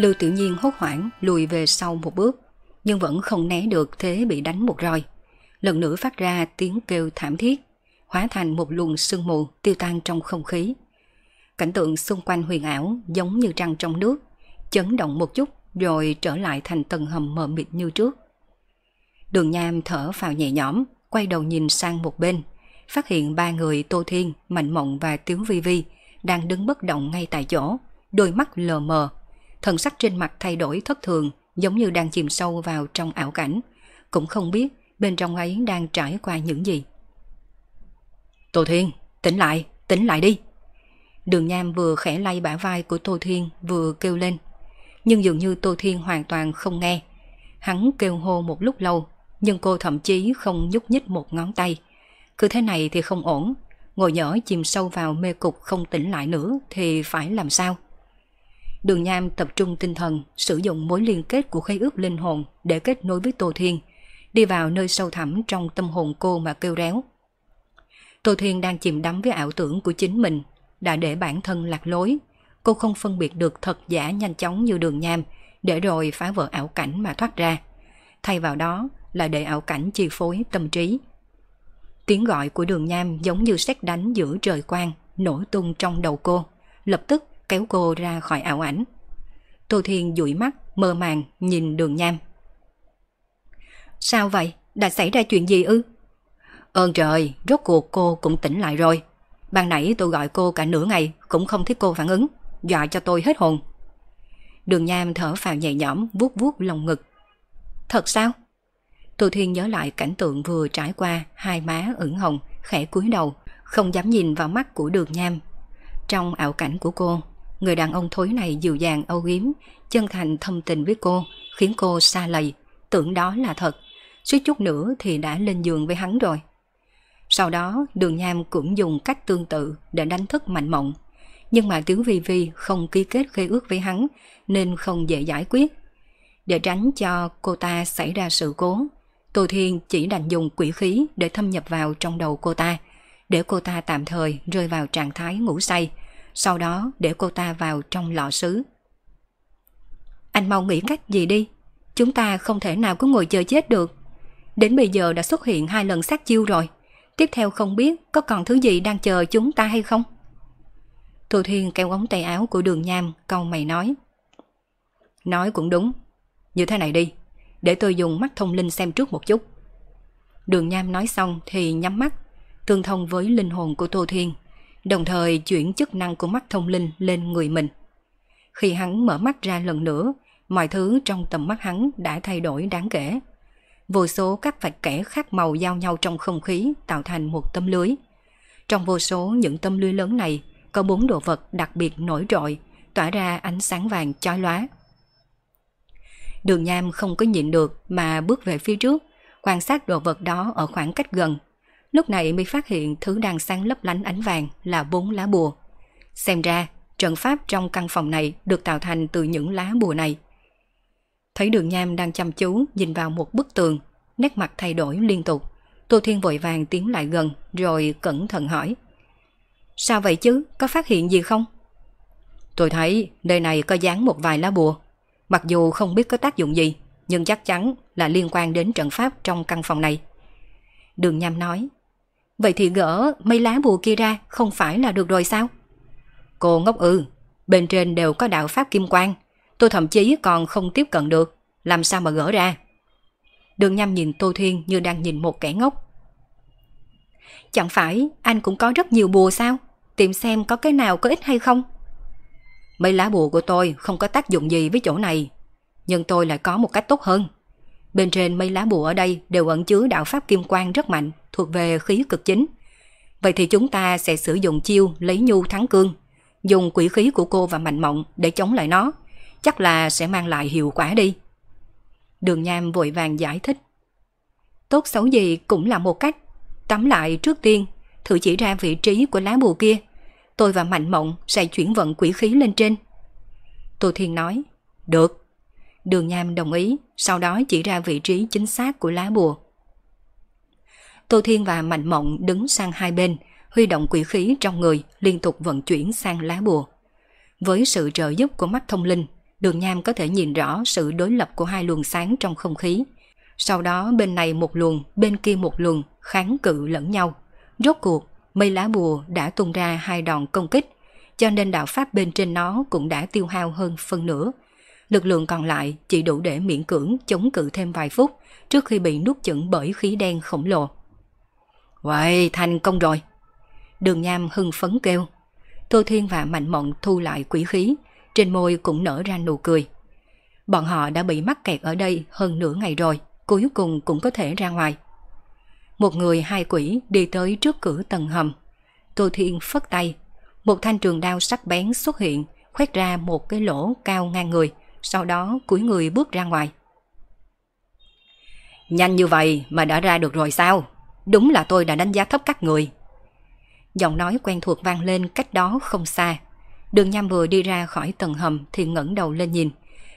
Lưu Tiểu Nhiên hốt hoảng lùi về sau một bước, nhưng vẫn không né được thế bị đánh một roi. Lần nữa phát ra tiếng kêu thảm thiết, hóa thành một luồng sương mù tiêu tan trong không khí. Cảnh tượng xung quanh huyền ảo giống như trăng trong nước, chấn động một chút rồi trở lại thành tầng hầm mờ mịt như trước. Đường Nham thở vào nhẹ nhõm, quay đầu nhìn sang một bên, phát hiện ba người Tô Thiên, Mạnh Mộng và Tiếu Vi Vi đang đứng bất động ngay tại chỗ, đôi mắt lờ mờ, thần sắc trên mặt thay đổi thất thường, giống như đang chìm sâu vào trong ảo cảnh, cũng không biết bên trong ấy đang trải qua những gì. Tô Thiên, tỉnh lại, tỉnh lại đi. Đường Nham vừa khẽ lay bả vai của Tô Thiên vừa kêu lên. Nhưng dường như Tô Thiên hoàn toàn không nghe. Hắn kêu hô một lúc lâu, nhưng cô thậm chí không nhúc nhích một ngón tay. Cứ thế này thì không ổn, ngồi nhở chìm sâu vào mê cục không tỉnh lại nữa thì phải làm sao? Đường Nham tập trung tinh thần, sử dụng mối liên kết của khế ước linh hồn để kết nối với Tô Thiên, đi vào nơi sâu thẳm trong tâm hồn cô mà kêu réo. Tô Thiên đang chìm đắm với ảo tưởng của chính mình, đã để bản thân lạc lối. Cô không phân biệt được thật giả nhanh chóng như đường nham, để rồi phá vỡ ảo cảnh mà thoát ra. Thay vào đó là để ảo cảnh chi phối tâm trí. Tiếng gọi của đường nham giống như xét đánh giữa trời quang, nổi tung trong đầu cô, lập tức kéo cô ra khỏi ảo ảnh. Tô Thiên dụi mắt, mơ màng nhìn đường nham. Sao vậy? Đã xảy ra chuyện gì ư? Ơn trời, rốt cuộc cô cũng tỉnh lại rồi. Ban nãy tôi gọi cô cả nửa ngày cũng không thấy cô phản ứng, dọa cho tôi hết hồn. Đường Nham thở phào nhẹ nhõm, vuốt vuốt lồng ngực. Thật sao? Tô Thiên nhớ lại cảnh tượng vừa trải qua, hai má ửng hồng, khẽ cúi đầu, không dám nhìn vào mắt của đường Nham. Trong ảo cảnh của cô, người đàn ông thối này dịu dàng âu yếm, chân thành thâm tình với cô, khiến cô xa lầy, tưởng đó là thật. Suýt chút nữa thì đã lên giường với hắn rồi. Sau đó đường nham cũng dùng cách tương tự để đánh thức mạnh mộng. Nhưng mà Tiếu Vi Vi không ký kết khế ước với hắn nên không dễ giải quyết. Để tránh cho cô ta xảy ra sự cố, Tô Thiên chỉ đành dùng quỷ khí để thâm nhập vào trong đầu cô ta, để cô ta tạm thời rơi vào trạng thái ngủ say, sau đó để cô ta vào trong lọ sứ. Anh mau nghĩ cách gì đi, chúng ta không thể nào cứ ngồi chờ chết được. Đến bây giờ đã xuất hiện hai lần sát chiêu rồi. Tiếp theo không biết có còn thứ gì đang chờ chúng ta hay không? Thu Thiên kéo ống tay áo của đường nham, câu mày nói. Nói cũng đúng. Như thế này đi, để tôi dùng mắt thông linh xem trước một chút. Đường nham nói xong thì nhắm mắt, tương thông với linh hồn của Tô Thiên, đồng thời chuyển chức năng của mắt thông linh lên người mình. Khi hắn mở mắt ra lần nữa, mọi thứ trong tầm mắt hắn đã thay đổi đáng kể vô số các vạch kẻ khác màu giao nhau trong không khí tạo thành một tấm lưới. Trong vô số những tấm lưới lớn này có bốn đồ vật đặc biệt nổi trội, tỏa ra ánh sáng vàng chói lóa. Đường Nham không có nhịn được mà bước về phía trước, quan sát đồ vật đó ở khoảng cách gần. Lúc này mới phát hiện thứ đang sáng lấp lánh ánh vàng là bốn lá bùa. Xem ra, trận pháp trong căn phòng này được tạo thành từ những lá bùa này. Thấy đường nham đang chăm chú nhìn vào một bức tường, nét mặt thay đổi liên tục. Tô Thiên vội vàng tiến lại gần rồi cẩn thận hỏi. Sao vậy chứ? Có phát hiện gì không? Tôi thấy nơi này có dán một vài lá bùa. Mặc dù không biết có tác dụng gì, nhưng chắc chắn là liên quan đến trận pháp trong căn phòng này. Đường Nham nói. Vậy thì gỡ mấy lá bùa kia ra không phải là được rồi sao? Cô ngốc ư, bên trên đều có đạo pháp kim quang, Tôi thậm chí còn không tiếp cận được, làm sao mà gỡ ra. Đường nhằm nhìn Tô Thiên như đang nhìn một kẻ ngốc. Chẳng phải anh cũng có rất nhiều bùa sao? Tìm xem có cái nào có ích hay không? Mấy lá bùa của tôi không có tác dụng gì với chỗ này, nhưng tôi lại có một cách tốt hơn. Bên trên mấy lá bùa ở đây đều ẩn chứa đạo pháp kim quang rất mạnh, thuộc về khí cực chính. Vậy thì chúng ta sẽ sử dụng chiêu lấy nhu thắng cương, dùng quỷ khí của cô và Mạnh Mộng để chống lại nó. Chắc là sẽ mang lại hiệu quả đi. Đường Nham vội vàng giải thích. Tốt xấu gì cũng là một cách. Tắm lại trước tiên, thử chỉ ra vị trí của lá bùa kia. Tôi và Mạnh Mộng sẽ chuyển vận quỷ khí lên trên. Tô Thiên nói, được. Đường Nham đồng ý, sau đó chỉ ra vị trí chính xác của lá bùa. Tô Thiên và Mạnh Mộng đứng sang hai bên, huy động quỷ khí trong người liên tục vận chuyển sang lá bùa. Với sự trợ giúp của mắt thông linh, đường nham có thể nhìn rõ sự đối lập của hai luồng sáng trong không khí. Sau đó bên này một luồng, bên kia một luồng, kháng cự lẫn nhau. Rốt cuộc, mây lá bùa đã tung ra hai đòn công kích, cho nên đạo pháp bên trên nó cũng đã tiêu hao hơn phân nửa. Lực lượng còn lại chỉ đủ để miễn cưỡng chống cự thêm vài phút trước khi bị nuốt chửng bởi khí đen khổng lồ. Vậy thành công rồi. Đường Nham hưng phấn kêu. Tô Thiên và Mạnh Mộng thu lại quỷ khí, trên môi cũng nở ra nụ cười. Bọn họ đã bị mắc kẹt ở đây hơn nửa ngày rồi, cuối cùng cũng có thể ra ngoài. Một người hai quỷ đi tới trước cửa tầng hầm. Tô Thiên phất tay, một thanh trường đao sắc bén xuất hiện, khoét ra một cái lỗ cao ngang người, sau đó cúi người bước ra ngoài. Nhanh như vậy mà đã ra được rồi sao? Đúng là tôi đã đánh giá thấp các người. Giọng nói quen thuộc vang lên cách đó không xa. Đường Nham vừa đi ra khỏi tầng hầm thì ngẩng đầu lên nhìn.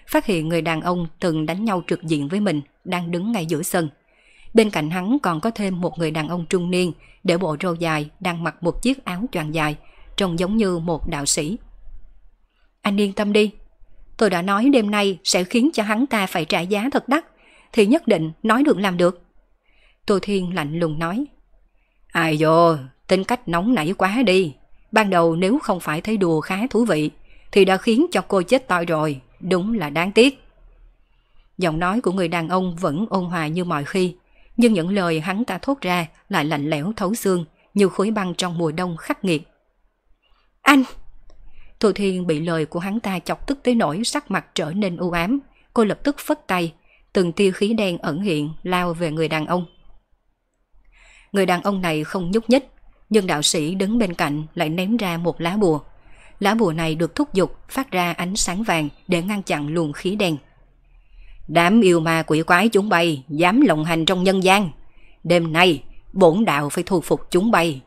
Phát hiện người đàn ông từng đánh nhau trực diện với mình đang đứng ngay giữa sân. Bên cạnh hắn còn có thêm một người đàn ông trung niên để bộ râu dài đang mặc một chiếc áo choàng dài, trông giống như một đạo sĩ. Anh yên tâm đi, tôi đã nói đêm nay sẽ khiến cho hắn ta phải trả giá thật đắt, thì nhất định nói được làm được. Tô Thiên lạnh lùng nói. Ai dồ, tính cách nóng nảy quá đi. Ban đầu nếu không phải thấy đùa khá thú vị, thì đã khiến cho cô chết toi rồi, đúng là đáng tiếc. Giọng nói của người đàn ông vẫn ôn hòa như mọi khi, nhưng những lời hắn ta thốt ra lại lạnh lẽo thấu xương, như khối băng trong mùa đông khắc nghiệt. Anh! Thu Thiên bị lời của hắn ta chọc tức tới nỗi sắc mặt trở nên u ám. Cô lập tức phất tay, từng tia khí đen ẩn hiện lao về người đàn ông. Người đàn ông này không nhúc nhích, nhưng đạo sĩ đứng bên cạnh lại ném ra một lá bùa. Lá bùa này được thúc giục phát ra ánh sáng vàng để ngăn chặn luồng khí đen. Đám yêu ma quỷ quái chúng bay dám lộng hành trong nhân gian. Đêm nay, bổn đạo phải thu phục chúng bay.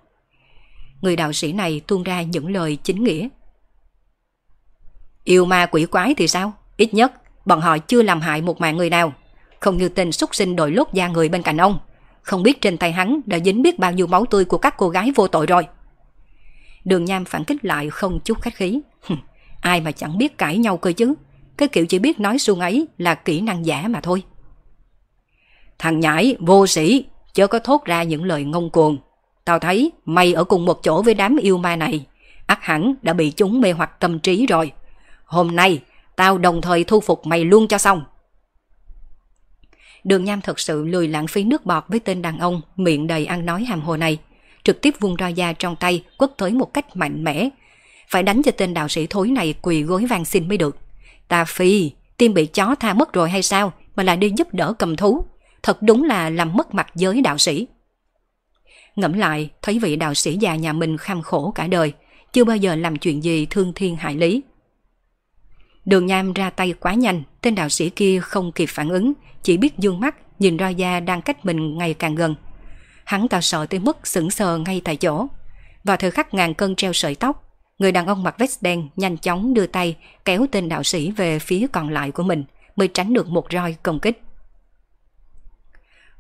Người đạo sĩ này tuôn ra những lời chính nghĩa. Yêu ma quỷ quái thì sao? Ít nhất, bọn họ chưa làm hại một mạng người nào. Không như tên súc sinh đội lốt da người bên cạnh ông. Không biết trên tay hắn đã dính biết bao nhiêu máu tươi của các cô gái vô tội rồi. Đường Nham phản kích lại không chút khách khí. Ai mà chẳng biết cãi nhau cơ chứ. Cái kiểu chỉ biết nói suông ấy là kỹ năng giả mà thôi. Thằng nhãi, vô sĩ, chớ có thốt ra những lời ngông cuồng. Tao thấy mày ở cùng một chỗ với đám yêu ma này. ắt hẳn đã bị chúng mê hoặc tâm trí rồi. Hôm nay, tao đồng thời thu phục mày luôn cho xong. Đường Nham thật sự lười lãng phí nước bọt với tên đàn ông miệng đầy ăn nói hàm hồ này. Trực tiếp vung roi da trong tay quất tới một cách mạnh mẽ. Phải đánh cho tên đạo sĩ thối này quỳ gối vang xin mới được. Ta phi, tim bị chó tha mất rồi hay sao mà lại đi giúp đỡ cầm thú. Thật đúng là làm mất mặt giới đạo sĩ. Ngẫm lại, thấy vị đạo sĩ già nhà mình kham khổ cả đời, chưa bao giờ làm chuyện gì thương thiên hại lý. Đường Nham ra tay quá nhanh, tên đạo sĩ kia không kịp phản ứng, chỉ biết dương mắt nhìn roi da đang cách mình ngày càng gần. Hắn ta sợ tới mức sững sờ ngay tại chỗ. Vào thời khắc ngàn cân treo sợi tóc, người đàn ông mặc vest đen nhanh chóng đưa tay kéo tên đạo sĩ về phía còn lại của mình mới tránh được một roi công kích.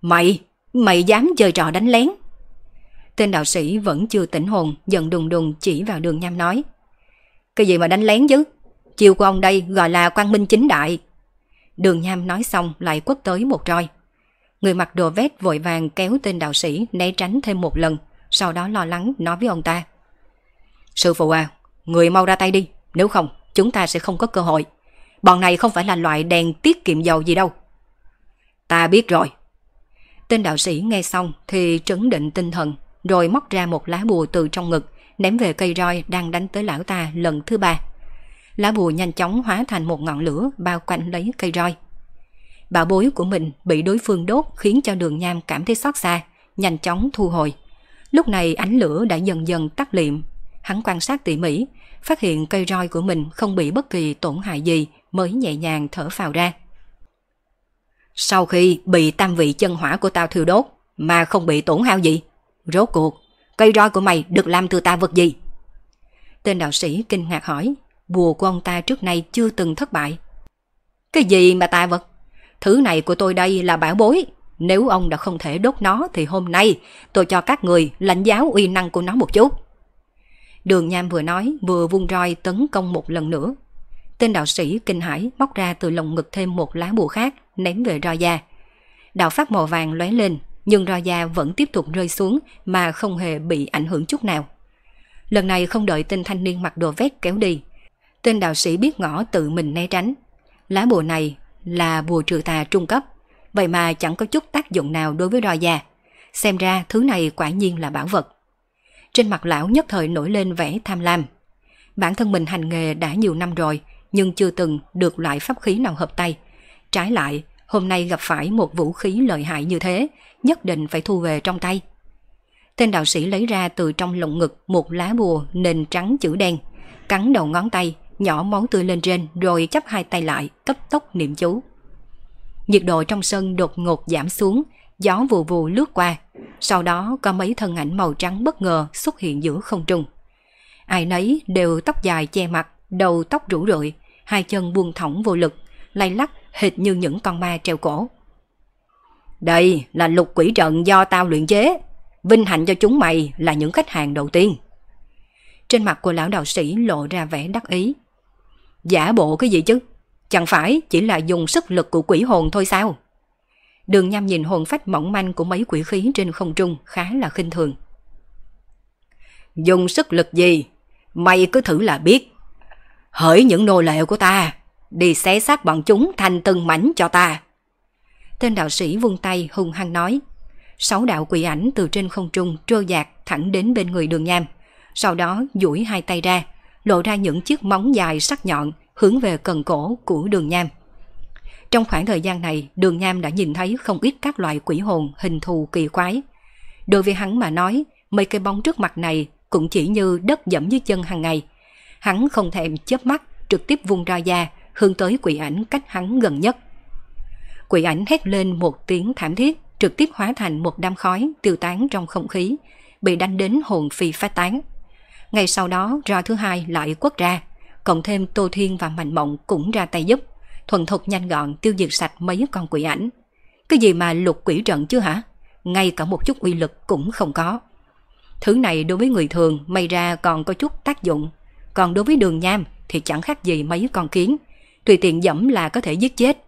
Mày, mày dám chơi trò đánh lén. Tên đạo sĩ vẫn chưa tỉnh hồn, giận đùng đùng chỉ vào đường nham nói. Cái gì mà đánh lén chứ? Chiều của ông đây gọi là quang minh chính đại. Đường Nham nói xong lại quất tới một roi. Người mặc đồ vét vội vàng kéo tên đạo sĩ né tránh thêm một lần, sau đó lo lắng nói với ông ta. Sư phụ à, người mau ra tay đi, nếu không chúng ta sẽ không có cơ hội. Bọn này không phải là loại đèn tiết kiệm dầu gì đâu. Ta biết rồi. Tên đạo sĩ nghe xong thì trấn định tinh thần, rồi móc ra một lá bùa từ trong ngực, ném về cây roi đang đánh tới lão ta lần thứ ba lá bùa nhanh chóng hóa thành một ngọn lửa bao quanh lấy cây roi. Bảo bối của mình bị đối phương đốt khiến cho đường nham cảm thấy xót xa, nhanh chóng thu hồi. Lúc này ánh lửa đã dần dần tắt liệm. Hắn quan sát tỉ mỉ, phát hiện cây roi của mình không bị bất kỳ tổn hại gì mới nhẹ nhàng thở phào ra. Sau khi bị tam vị chân hỏa của tao thiêu đốt mà không bị tổn hao gì, rốt cuộc, cây roi của mày được làm từ ta vật gì? Tên đạo sĩ kinh ngạc hỏi, bùa của ông ta trước nay chưa từng thất bại. Cái gì mà tà vật? Thứ này của tôi đây là bảo bối. Nếu ông đã không thể đốt nó thì hôm nay tôi cho các người lãnh giáo uy năng của nó một chút. Đường Nham vừa nói, vừa vung roi tấn công một lần nữa. Tên đạo sĩ kinh hãi móc ra từ lồng ngực thêm một lá bùa khác, ném về roi da. Đạo phát màu vàng lóe lên, nhưng roi da vẫn tiếp tục rơi xuống mà không hề bị ảnh hưởng chút nào. Lần này không đợi tên thanh niên mặc đồ vét kéo đi. Tên đạo sĩ biết ngỏ tự mình né tránh. Lá bùa này là bùa trừ tà trung cấp, vậy mà chẳng có chút tác dụng nào đối với roi già. Xem ra thứ này quả nhiên là bảo vật. Trên mặt lão nhất thời nổi lên vẻ tham lam. Bản thân mình hành nghề đã nhiều năm rồi, nhưng chưa từng được loại pháp khí nào hợp tay. Trái lại, hôm nay gặp phải một vũ khí lợi hại như thế, nhất định phải thu về trong tay. Tên đạo sĩ lấy ra từ trong lồng ngực một lá bùa nền trắng chữ đen, cắn đầu ngón tay, nhỏ món tươi lên trên rồi chắp hai tay lại, cấp tốc niệm chú. Nhiệt độ trong sân đột ngột giảm xuống, gió vù vù lướt qua. Sau đó có mấy thân ảnh màu trắng bất ngờ xuất hiện giữa không trung. Ai nấy đều tóc dài che mặt, đầu tóc rủ rượi, hai chân buông thõng vô lực, lay lắc hệt như những con ma treo cổ. Đây là lục quỷ trận do tao luyện chế, vinh hạnh cho chúng mày là những khách hàng đầu tiên. Trên mặt của lão đạo sĩ lộ ra vẻ đắc ý. Giả bộ cái gì chứ? Chẳng phải chỉ là dùng sức lực của quỷ hồn thôi sao? Đường nham nhìn hồn phách mỏng manh của mấy quỷ khí trên không trung khá là khinh thường. Dùng sức lực gì? Mày cứ thử là biết. Hỡi những nô lệ của ta, đi xé xác bọn chúng thành từng mảnh cho ta. Tên đạo sĩ vung tay hung hăng nói. Sáu đạo quỷ ảnh từ trên không trung trôi dạt thẳng đến bên người đường nham. Sau đó duỗi hai tay ra, lộ ra những chiếc móng dài sắc nhọn hướng về cần cổ của đường nham. Trong khoảng thời gian này, đường nham đã nhìn thấy không ít các loại quỷ hồn hình thù kỳ quái. Đối với hắn mà nói, mấy cây bóng trước mặt này cũng chỉ như đất dẫm dưới chân hàng ngày. Hắn không thèm chớp mắt, trực tiếp vung ra da, hướng tới quỷ ảnh cách hắn gần nhất. Quỷ ảnh hét lên một tiếng thảm thiết, trực tiếp hóa thành một đám khói tiêu tán trong không khí, bị đánh đến hồn phi phát tán. Ngày sau đó, roi thứ hai lại quất ra, cộng thêm Tô Thiên và Mạnh Mộng cũng ra tay giúp, thuần thục nhanh gọn tiêu diệt sạch mấy con quỷ ảnh. Cái gì mà lục quỷ trận chứ hả? Ngay cả một chút uy lực cũng không có. Thứ này đối với người thường may ra còn có chút tác dụng, còn đối với đường nham thì chẳng khác gì mấy con kiến, tùy tiện dẫm là có thể giết chết.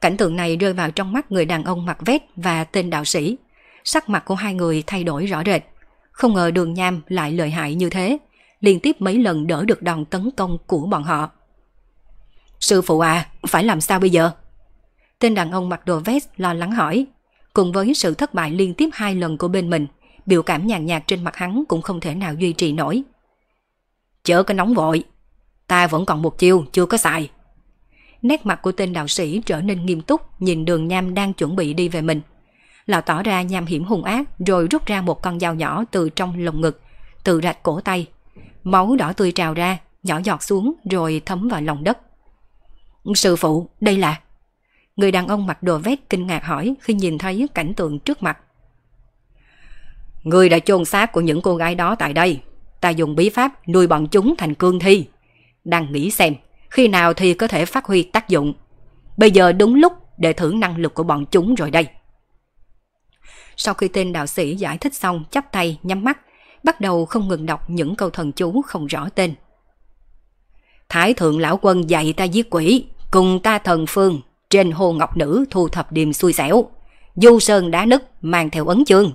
Cảnh tượng này rơi vào trong mắt người đàn ông mặc vest và tên đạo sĩ. Sắc mặt của hai người thay đổi rõ rệt. Không ngờ đường nham lại lợi hại như thế, liên tiếp mấy lần đỡ được đòn tấn công của bọn họ. Sư phụ à, phải làm sao bây giờ? Tên đàn ông mặc đồ vest lo lắng hỏi. Cùng với sự thất bại liên tiếp hai lần của bên mình, biểu cảm nhàn nhạt trên mặt hắn cũng không thể nào duy trì nổi. Chớ có nóng vội, ta vẫn còn một chiêu chưa có xài. Nét mặt của tên đạo sĩ trở nên nghiêm túc nhìn đường nham đang chuẩn bị đi về mình. Lão tỏ ra nham hiểm hung ác rồi rút ra một con dao nhỏ từ trong lồng ngực, từ rạch cổ tay. Máu đỏ tươi trào ra, nhỏ giọt xuống rồi thấm vào lòng đất. Sư phụ, đây là... Người đàn ông mặc đồ vest kinh ngạc hỏi khi nhìn thấy cảnh tượng trước mặt. Người đã chôn xác của những cô gái đó tại đây. Ta dùng bí pháp nuôi bọn chúng thành cương thi. Đang nghĩ xem, khi nào thì có thể phát huy tác dụng. Bây giờ đúng lúc để thử năng lực của bọn chúng rồi đây. Sau khi tên đạo sĩ giải thích xong chắp tay nhắm mắt, bắt đầu không ngừng đọc những câu thần chú không rõ tên. Thái thượng lão quân dạy ta giết quỷ, cùng ta thần phương, trên hồ ngọc nữ thu thập điềm xui xẻo. Du sơn đá nứt mang theo ấn chương.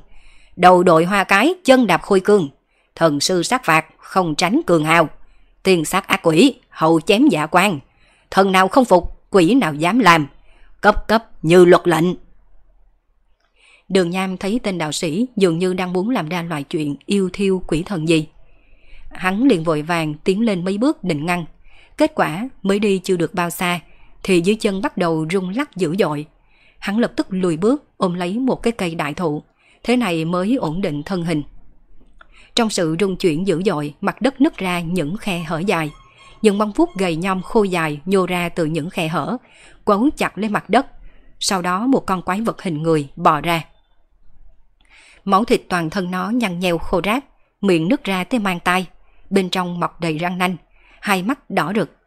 Đầu đội hoa cái, chân đạp khôi cương. Thần sư sát phạt, không tránh cường hào. Tiên sát ác quỷ, hậu chém dạ quan. Thần nào không phục, quỷ nào dám làm. Cấp cấp như luật lệnh. Đường Nham thấy tên đạo sĩ dường như đang muốn làm ra loại chuyện yêu thiêu quỷ thần gì. Hắn liền vội vàng tiến lên mấy bước định ngăn. Kết quả mới đi chưa được bao xa thì dưới chân bắt đầu rung lắc dữ dội. Hắn lập tức lùi bước ôm lấy một cái cây đại thụ, thế này mới ổn định thân hình. Trong sự rung chuyển dữ dội, mặt đất nứt ra những khe hở dài. Những bông vuốt gầy nhom khô dài nhô ra từ những khe hở, quấn chặt lên mặt đất. Sau đó một con quái vật hình người bò ra. Máu thịt toàn thân nó nhăn nheo khô rác, miệng nứt ra tới mang tay, bên trong mọc đầy răng nanh, hai mắt đỏ rực.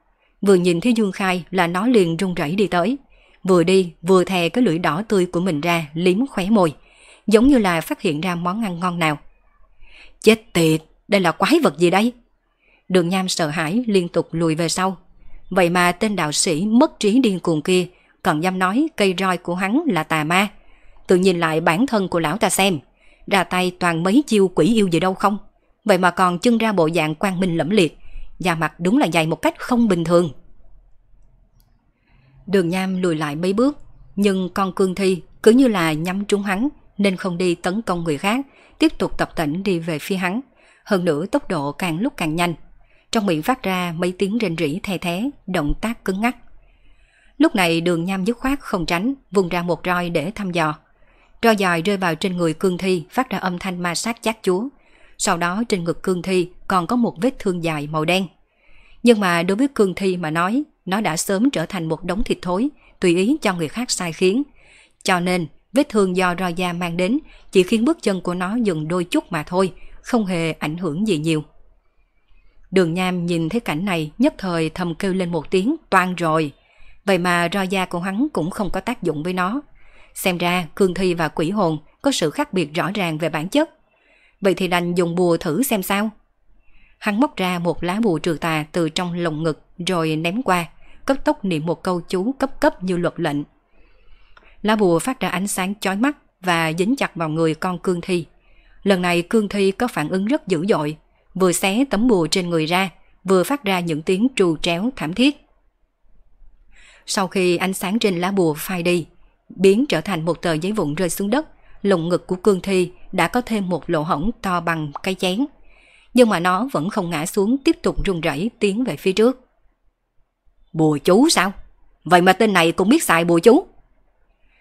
Vừa nhìn thấy Dương Khai là nó liền run rẩy đi tới. Vừa đi vừa thè cái lưỡi đỏ tươi của mình ra liếm khóe môi, giống như là phát hiện ra món ăn ngon nào. Chết tiệt, đây là quái vật gì đây? Đường Nham sợ hãi liên tục lùi về sau. Vậy mà tên đạo sĩ mất trí điên cuồng kia còn dám nói cây roi của hắn là tà ma. Tự nhìn lại bản thân của lão ta xem, ra tay toàn mấy chiêu quỷ yêu gì đâu không. Vậy mà còn chân ra bộ dạng quang minh lẫm liệt, da mặt đúng là dày một cách không bình thường. Đường Nham lùi lại mấy bước, nhưng con cương thi cứ như là nhắm trúng hắn nên không đi tấn công người khác, tiếp tục tập tỉnh đi về phía hắn. Hơn nữa tốc độ càng lúc càng nhanh. Trong miệng phát ra mấy tiếng rên rỉ thè thế, động tác cứng ngắc. Lúc này đường nham dứt khoát không tránh, vùng ra một roi để thăm dò. Roi dài rơi vào trên người cương thi phát ra âm thanh ma sát chát chúa. Sau đó trên ngực cương thi còn có một vết thương dài màu đen. Nhưng mà đối với cương thi mà nói, nó đã sớm trở thành một đống thịt thối, tùy ý cho người khác sai khiến. Cho nên, vết thương do roi da mang đến chỉ khiến bước chân của nó dừng đôi chút mà thôi, không hề ảnh hưởng gì nhiều. Đường Nham nhìn thấy cảnh này nhất thời thầm kêu lên một tiếng toan rồi. Vậy mà roi da của hắn cũng không có tác dụng với nó. Xem ra cương thi và quỷ hồn có sự khác biệt rõ ràng về bản chất. Vậy thì đành dùng bùa thử xem sao. Hắn móc ra một lá bùa trừ tà từ trong lồng ngực rồi ném qua, cấp tốc niệm một câu chú cấp cấp như luật lệnh. Lá bùa phát ra ánh sáng chói mắt và dính chặt vào người con cương thi. Lần này cương thi có phản ứng rất dữ dội, vừa xé tấm bùa trên người ra, vừa phát ra những tiếng trù tréo thảm thiết. Sau khi ánh sáng trên lá bùa phai đi, biến trở thành một tờ giấy vụn rơi xuống đất, lồng ngực của cương thi đã có thêm một lỗ hổng to bằng cái chén. Nhưng mà nó vẫn không ngã xuống tiếp tục rung rẩy tiến về phía trước. Bùa chú sao? Vậy mà tên này cũng biết xài bùa chú.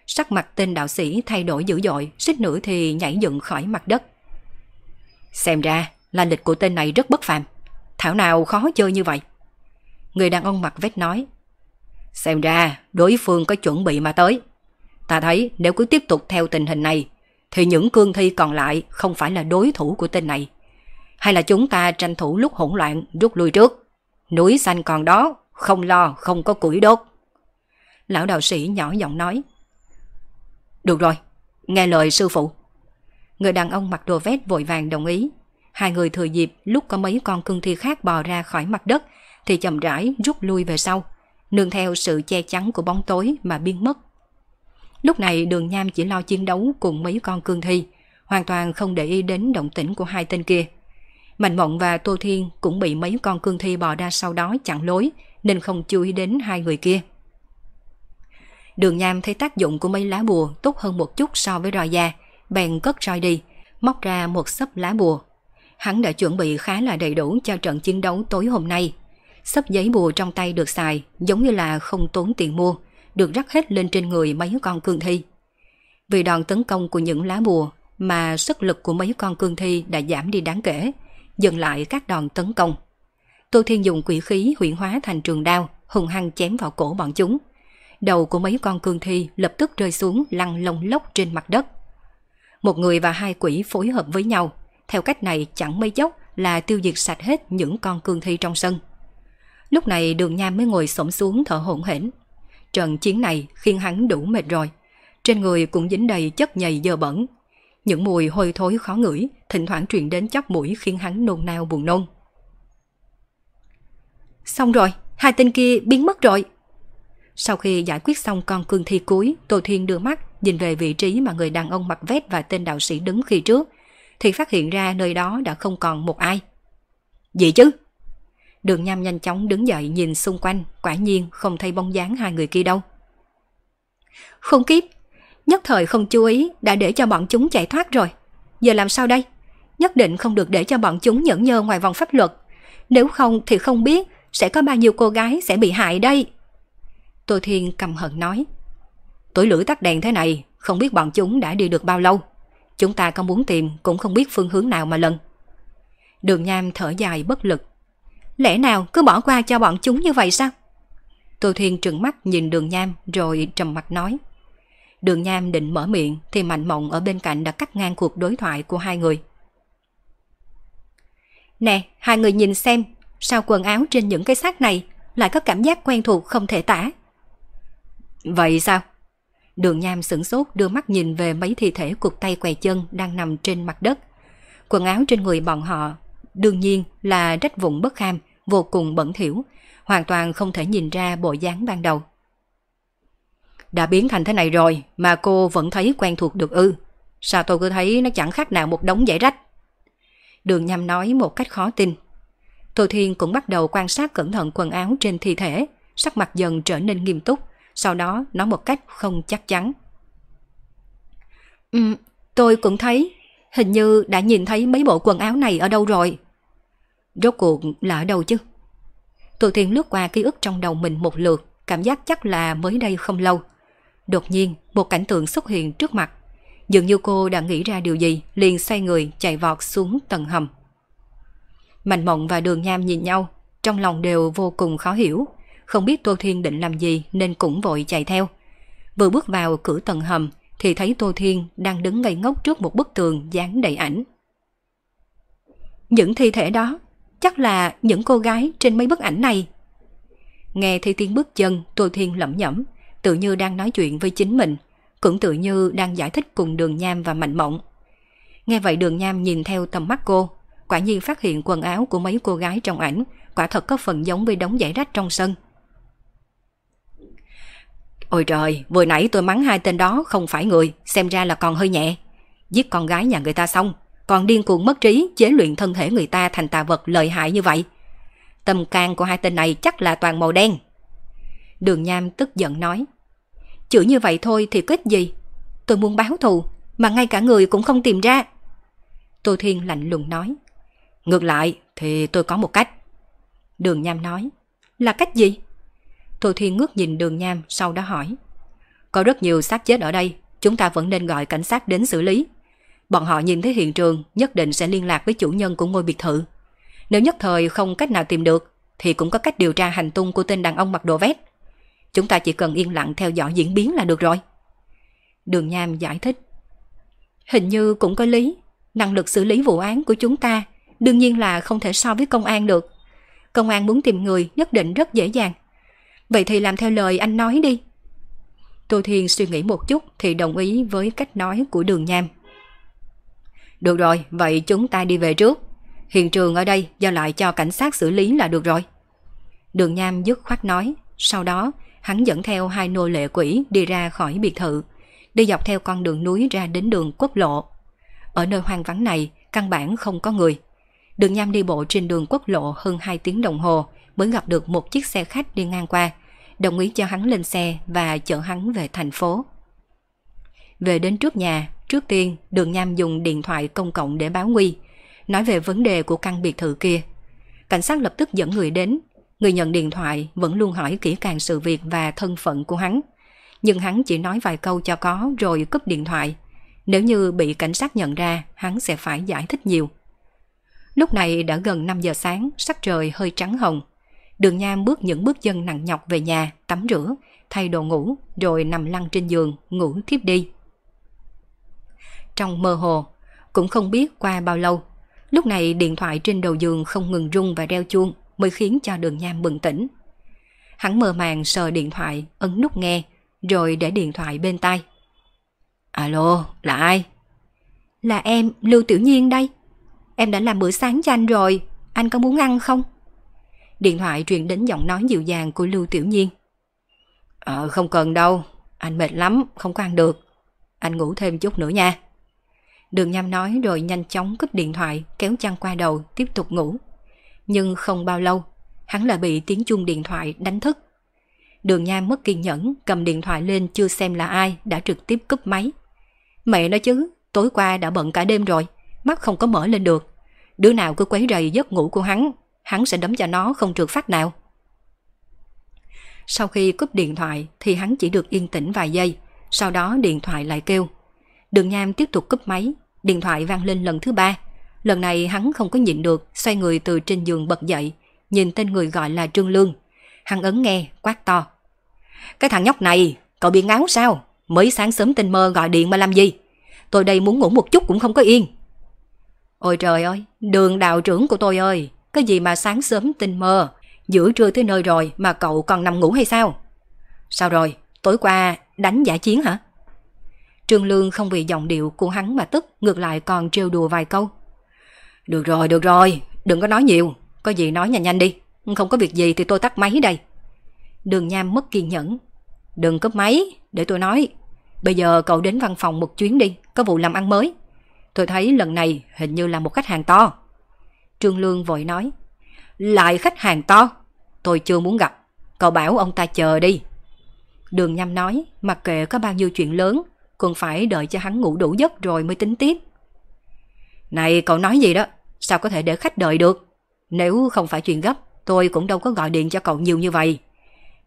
Sắc mặt tên đạo sĩ thay đổi dữ dội, xích nữa thì nhảy dựng khỏi mặt đất. Xem ra là lịch của tên này rất bất phàm. Thảo nào khó chơi như vậy. Người đàn ông mặc vết nói. Xem ra đối phương có chuẩn bị mà tới. Ta thấy nếu cứ tiếp tục theo tình hình này, thì những cương thi còn lại không phải là đối thủ của tên này. Hay là chúng ta tranh thủ lúc hỗn loạn rút lui trước. Núi xanh còn đó, không lo, không có củi đốt. Lão đạo sĩ nhỏ giọng nói. Được rồi, nghe lời sư phụ. Người đàn ông mặc đồ vest vội vàng đồng ý. Hai người thừa dịp lúc có mấy con cương thi khác bò ra khỏi mặt đất thì chậm rãi rút lui về sau, nương theo sự che chắn của bóng tối mà biến mất. Lúc này đường nham chỉ lo chiến đấu cùng mấy con cương thi, hoàn toàn không để ý đến động tĩnh của hai tên kia. Mạnh Mộng và Tô Thiên cũng bị mấy con cương thi bò ra sau đó chặn lối nên không chú ý đến hai người kia. Đường Nham thấy tác dụng của mấy lá bùa tốt hơn một chút so với roi da, bèn cất roi đi, móc ra một sấp lá bùa. Hắn đã chuẩn bị khá là đầy đủ cho trận chiến đấu tối hôm nay. Sấp giấy bùa trong tay được xài giống như là không tốn tiền mua, được rắc hết lên trên người mấy con cương thi. Vì đòn tấn công của những lá bùa mà sức lực của mấy con cương thi đã giảm đi đáng kể, dừng lại các đòn tấn công. Tô Thiên dùng quỷ khí huyện hóa thành trường đao, hùng hăng chém vào cổ bọn chúng. Đầu của mấy con cương thi lập tức rơi xuống lăn lông lốc trên mặt đất. Một người và hai quỷ phối hợp với nhau, theo cách này chẳng mấy chốc là tiêu diệt sạch hết những con cương thi trong sân. Lúc này đường nham mới ngồi xổm xuống thở hổn hển. Trận chiến này khiến hắn đủ mệt rồi. Trên người cũng dính đầy chất nhầy dơ bẩn. Những mùi hôi thối khó ngửi, thỉnh thoảng truyền đến chóc mũi khiến hắn nôn nao buồn nôn. Xong rồi, hai tên kia biến mất rồi. Sau khi giải quyết xong con cương thi cuối, Tô Thiên đưa mắt nhìn về vị trí mà người đàn ông mặc vest và tên đạo sĩ đứng khi trước, thì phát hiện ra nơi đó đã không còn một ai. vậy chứ? Đường Nham nhanh chóng đứng dậy nhìn xung quanh, quả nhiên không thấy bóng dáng hai người kia đâu. Không kiếp, nhất thời không chú ý đã để cho bọn chúng chạy thoát rồi. Giờ làm sao đây? Nhất định không được để cho bọn chúng nhẫn nhơ ngoài vòng pháp luật. Nếu không thì không biết sẽ có bao nhiêu cô gái sẽ bị hại đây. Tô Thiên cầm hận nói. Tuổi lửa tắt đèn thế này, không biết bọn chúng đã đi được bao lâu. Chúng ta có muốn tìm cũng không biết phương hướng nào mà lần. Đường Nham thở dài bất lực. Lẽ nào cứ bỏ qua cho bọn chúng như vậy sao? Tô Thiên trừng mắt nhìn đường Nham rồi trầm mặt nói. Đường Nham định mở miệng thì Mạnh Mộng ở bên cạnh đã cắt ngang cuộc đối thoại của hai người. Nè, hai người nhìn xem, sao quần áo trên những cái xác này lại có cảm giác quen thuộc không thể tả. Vậy sao? Đường Nham sửng sốt đưa mắt nhìn về mấy thi thể cụt tay què chân đang nằm trên mặt đất. Quần áo trên người bọn họ đương nhiên là rách vụn bất kham, vô cùng bẩn thỉu, hoàn toàn không thể nhìn ra bộ dáng ban đầu. Đã biến thành thế này rồi mà cô vẫn thấy quen thuộc được ư. Sao tôi cứ thấy nó chẳng khác nào một đống giải rách. Đường nhằm nói một cách khó tin. Tô Thiên cũng bắt đầu quan sát cẩn thận quần áo trên thi thể, sắc mặt dần trở nên nghiêm túc, sau đó nói một cách không chắc chắn. Ừ, tôi cũng thấy, hình như đã nhìn thấy mấy bộ quần áo này ở đâu rồi. Rốt cuộc là ở đâu chứ? Tô Thiên lướt qua ký ức trong đầu mình một lượt, cảm giác chắc là mới đây không lâu. Đột nhiên, một cảnh tượng xuất hiện trước mặt. Dường như cô đã nghĩ ra điều gì, liền xoay người chạy vọt xuống tầng hầm. Mạnh Mộng và Đường Nham nhìn nhau, trong lòng đều vô cùng khó hiểu. Không biết Tô Thiên định làm gì nên cũng vội chạy theo. Vừa bước vào cửa tầng hầm thì thấy Tô Thiên đang đứng ngây ngốc trước một bức tường dán đầy ảnh. Những thi thể đó chắc là những cô gái trên mấy bức ảnh này. Nghe thấy tiếng bước chân, Tô Thiên lẩm nhẩm, tự như đang nói chuyện với chính mình, cũng tự như đang giải thích cùng Đường Nham và Mạnh Mộng. Nghe vậy Đường Nham nhìn theo tầm mắt cô, quả nhiên phát hiện quần áo của mấy cô gái trong ảnh quả thật có phần giống với đống giải rách trong sân. Ôi trời, vừa nãy tôi mắng hai tên đó không phải người, xem ra là còn hơi nhẹ. Giết con gái nhà người ta xong, còn điên cuồng mất trí chế luyện thân thể người ta thành tà vật lợi hại như vậy. Tâm can của hai tên này chắc là toàn màu đen. Đường Nham tức giận nói. Chửi như vậy thôi thì kết gì? Tôi muốn báo thù, mà ngay cả người cũng không tìm ra. Tô Thiên lạnh lùng nói. Ngược lại thì tôi có một cách. Đường Nham nói. Là cách gì? Tô Thiên ngước nhìn đường Nham sau đó hỏi. Có rất nhiều xác chết ở đây, chúng ta vẫn nên gọi cảnh sát đến xử lý. Bọn họ nhìn thấy hiện trường nhất định sẽ liên lạc với chủ nhân của ngôi biệt thự. Nếu nhất thời không cách nào tìm được, thì cũng có cách điều tra hành tung của tên đàn ông mặc đồ vét. Chúng ta chỉ cần yên lặng theo dõi diễn biến là được rồi. Đường Nham giải thích. Hình như cũng có lý, năng lực xử lý vụ án của chúng ta đương nhiên là không thể so với công an được. Công an muốn tìm người nhất định rất dễ dàng. Vậy thì làm theo lời anh nói đi. Tô Thiên suy nghĩ một chút thì đồng ý với cách nói của đường Nham. Được rồi, vậy chúng ta đi về trước. Hiện trường ở đây giao lại cho cảnh sát xử lý là được rồi. Đường Nham dứt khoát nói, sau đó hắn dẫn theo hai nô lệ quỷ đi ra khỏi biệt thự, đi dọc theo con đường núi ra đến đường quốc lộ. Ở nơi hoang vắng này, căn bản không có người. Đường Nham đi bộ trên đường quốc lộ hơn 2 tiếng đồng hồ mới gặp được một chiếc xe khách đi ngang qua, đồng ý cho hắn lên xe và chở hắn về thành phố. Về đến trước nhà, trước tiên Đường Nham dùng điện thoại công cộng để báo nguy, nói về vấn đề của căn biệt thự kia. Cảnh sát lập tức dẫn người đến, người nhận điện thoại vẫn luôn hỏi kỹ càng sự việc và thân phận của hắn. Nhưng hắn chỉ nói vài câu cho có rồi cúp điện thoại. Nếu như bị cảnh sát nhận ra, hắn sẽ phải giải thích nhiều. Lúc này đã gần 5 giờ sáng, sắc trời hơi trắng hồng. Đường Nham bước những bước chân nặng nhọc về nhà, tắm rửa, thay đồ ngủ, rồi nằm lăn trên giường, ngủ thiếp đi. Trong mơ hồ, cũng không biết qua bao lâu, lúc này điện thoại trên đầu giường không ngừng rung và reo chuông mới khiến cho đường Nham bừng tỉnh. Hắn mơ màng sờ điện thoại, ấn nút nghe, rồi để điện thoại bên tai. Alo, là ai? Là em, Lưu Tiểu Nhiên đây. Em đã làm bữa sáng cho anh rồi, anh có muốn ăn không? Điện thoại truyền đến giọng nói dịu dàng của Lưu Tiểu Nhiên. Ờ, không cần đâu, anh mệt lắm, không có ăn được. Anh ngủ thêm chút nữa nha. Đường Nham nói rồi nhanh chóng cúp điện thoại, kéo chăn qua đầu, tiếp tục ngủ. Nhưng không bao lâu, hắn lại bị tiếng chuông điện thoại đánh thức. Đường Nham mất kiên nhẫn, cầm điện thoại lên chưa xem là ai, đã trực tiếp cúp máy. Mẹ nói chứ, tối qua đã bận cả đêm rồi, mắt không có mở lên được. Đứa nào cứ quấy rầy giấc ngủ của hắn, hắn sẽ đấm cho nó không trượt phát nào. Sau khi cúp điện thoại thì hắn chỉ được yên tĩnh vài giây, sau đó điện thoại lại kêu. Đường Nham tiếp tục cúp máy, điện thoại vang lên lần thứ ba. Lần này hắn không có nhịn được, xoay người từ trên giường bật dậy, nhìn tên người gọi là Trương Lương. Hắn ấn nghe, quát to. Cái thằng nhóc này, cậu bị ngáo sao? Mới sáng sớm tinh mơ gọi điện mà làm gì? Tôi đây muốn ngủ một chút cũng không có yên. Ôi trời ơi, đường đạo trưởng của tôi ơi, cái gì mà sáng sớm tinh mơ, giữa trưa tới nơi rồi mà cậu còn nằm ngủ hay sao? Sao rồi, tối qua đánh giả chiến hả? Trương Lương không vì giọng điệu của hắn mà tức, ngược lại còn trêu đùa vài câu. Được rồi, được rồi, đừng có nói nhiều, có gì nói nhanh nhanh đi, không có việc gì thì tôi tắt máy đây. Đường Nham mất kiên nhẫn. Đừng cúp máy, để tôi nói. Bây giờ cậu đến văn phòng một chuyến đi, có vụ làm ăn mới. Tôi thấy lần này hình như là một khách hàng to. Trương Lương vội nói. Lại khách hàng to? Tôi chưa muốn gặp. Cậu bảo ông ta chờ đi. Đường Nham nói, mặc kệ có bao nhiêu chuyện lớn, còn phải đợi cho hắn ngủ đủ giấc rồi mới tính tiếp. Này cậu nói gì đó, sao có thể để khách đợi được? Nếu không phải chuyện gấp, tôi cũng đâu có gọi điện cho cậu nhiều như vậy.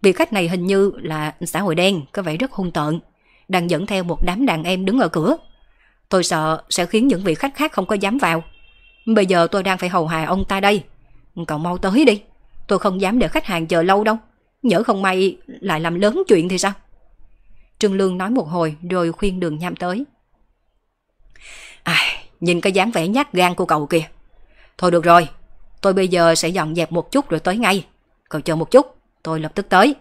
Vì khách này hình như là xã hội đen, có vẻ rất hung tợn, đang dẫn theo một đám đàn em đứng ở cửa. Tôi sợ sẽ khiến những vị khách khác không có dám vào. Bây giờ tôi đang phải hầu hạ ông ta đây. Cậu mau tới đi, tôi không dám để khách hàng chờ lâu đâu. Nhỡ không may lại làm lớn chuyện thì sao? Trương Lương nói một hồi rồi khuyên đường nham tới. Ai, nhìn cái dáng vẻ nhát gan của cậu kìa. Thôi được rồi, tôi bây giờ sẽ dọn dẹp một chút rồi tới ngay. Cậu chờ một chút, tôi lập tức tới.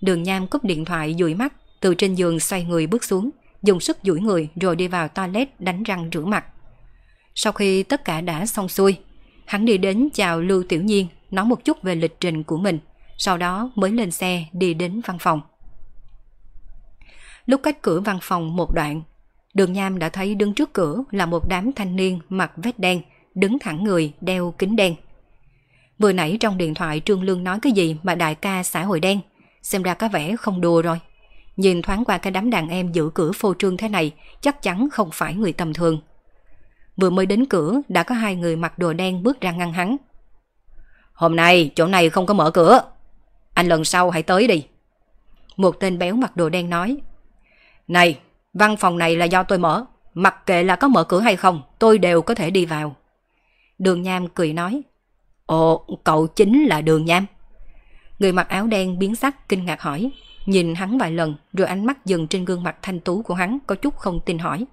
Đường nham cúp điện thoại dụi mắt, từ trên giường xoay người bước xuống, dùng sức duỗi người rồi đi vào toilet đánh răng rửa mặt. Sau khi tất cả đã xong xuôi, hắn đi đến chào Lưu Tiểu Nhiên, nói một chút về lịch trình của mình, sau đó mới lên xe đi đến văn phòng. Lúc cách cửa văn phòng một đoạn, đường nham đã thấy đứng trước cửa là một đám thanh niên mặc vest đen, đứng thẳng người, đeo kính đen. Vừa nãy trong điện thoại Trương Lương nói cái gì mà đại ca xã hội đen, xem ra có vẻ không đùa rồi. Nhìn thoáng qua cái đám đàn em giữ cửa phô trương thế này, chắc chắn không phải người tầm thường. Vừa mới đến cửa, đã có hai người mặc đồ đen bước ra ngăn hắn. Hôm nay, chỗ này không có mở cửa. Anh lần sau hãy tới đi. Một tên béo mặc đồ đen nói. Này, văn phòng này là do tôi mở. Mặc kệ là có mở cửa hay không, tôi đều có thể đi vào. Đường Nham cười nói. Ồ, cậu chính là Đường Nham. Người mặc áo đen biến sắc kinh ngạc hỏi. Nhìn hắn vài lần rồi ánh mắt dừng trên gương mặt thanh tú của hắn có chút không tin hỏi.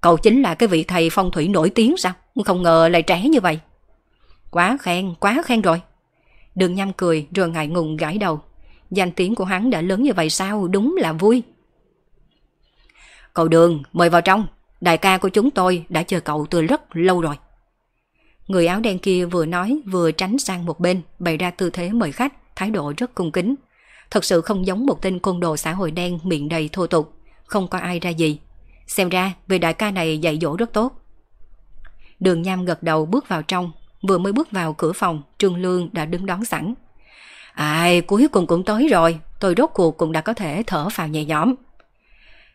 Cậu chính là cái vị thầy phong thủy nổi tiếng sao? Không ngờ lại trẻ như vậy. Quá khen, quá khen rồi. Đường Nham cười rồi ngại ngùng gãi đầu. Danh tiếng của hắn đã lớn như vậy sao? Đúng là vui. Cậu Đường, mời vào trong. Đại ca của chúng tôi đã chờ cậu từ rất lâu rồi. Người áo đen kia vừa nói vừa tránh sang một bên, bày ra tư thế mời khách, thái độ rất cung kính. Thật sự không giống một tên côn đồ xã hội đen miệng đầy thô tục, không có ai ra gì. Xem ra vị đại ca này dạy dỗ rất tốt. Đường Nham gật đầu bước vào trong, vừa mới bước vào cửa phòng, Trương Lương đã đứng đón sẵn. Ai, cuối cùng cũng tới rồi, tôi rốt cuộc cũng đã có thể thở vào nhẹ nhõm.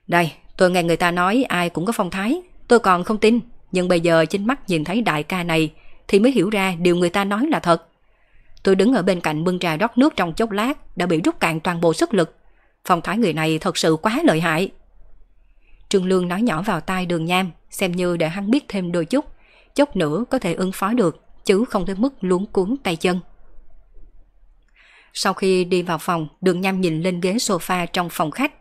Đây, tôi nghe người ta nói ai cũng có phong thái, tôi còn không tin, nhưng bây giờ chính mắt nhìn thấy đại ca này thì mới hiểu ra điều người ta nói là thật. Tôi đứng ở bên cạnh bưng trà rót nước trong chốc lát đã bị rút cạn toàn bộ sức lực. Phong thái người này thật sự quá lợi hại. Trương Lương nói nhỏ vào tai đường nham, xem như để hắn biết thêm đôi chút. Chốc nữa có thể ứng phó được, chứ không tới mức luống cuốn tay chân. Sau khi đi vào phòng, đường nham nhìn lên ghế sofa trong phòng khách.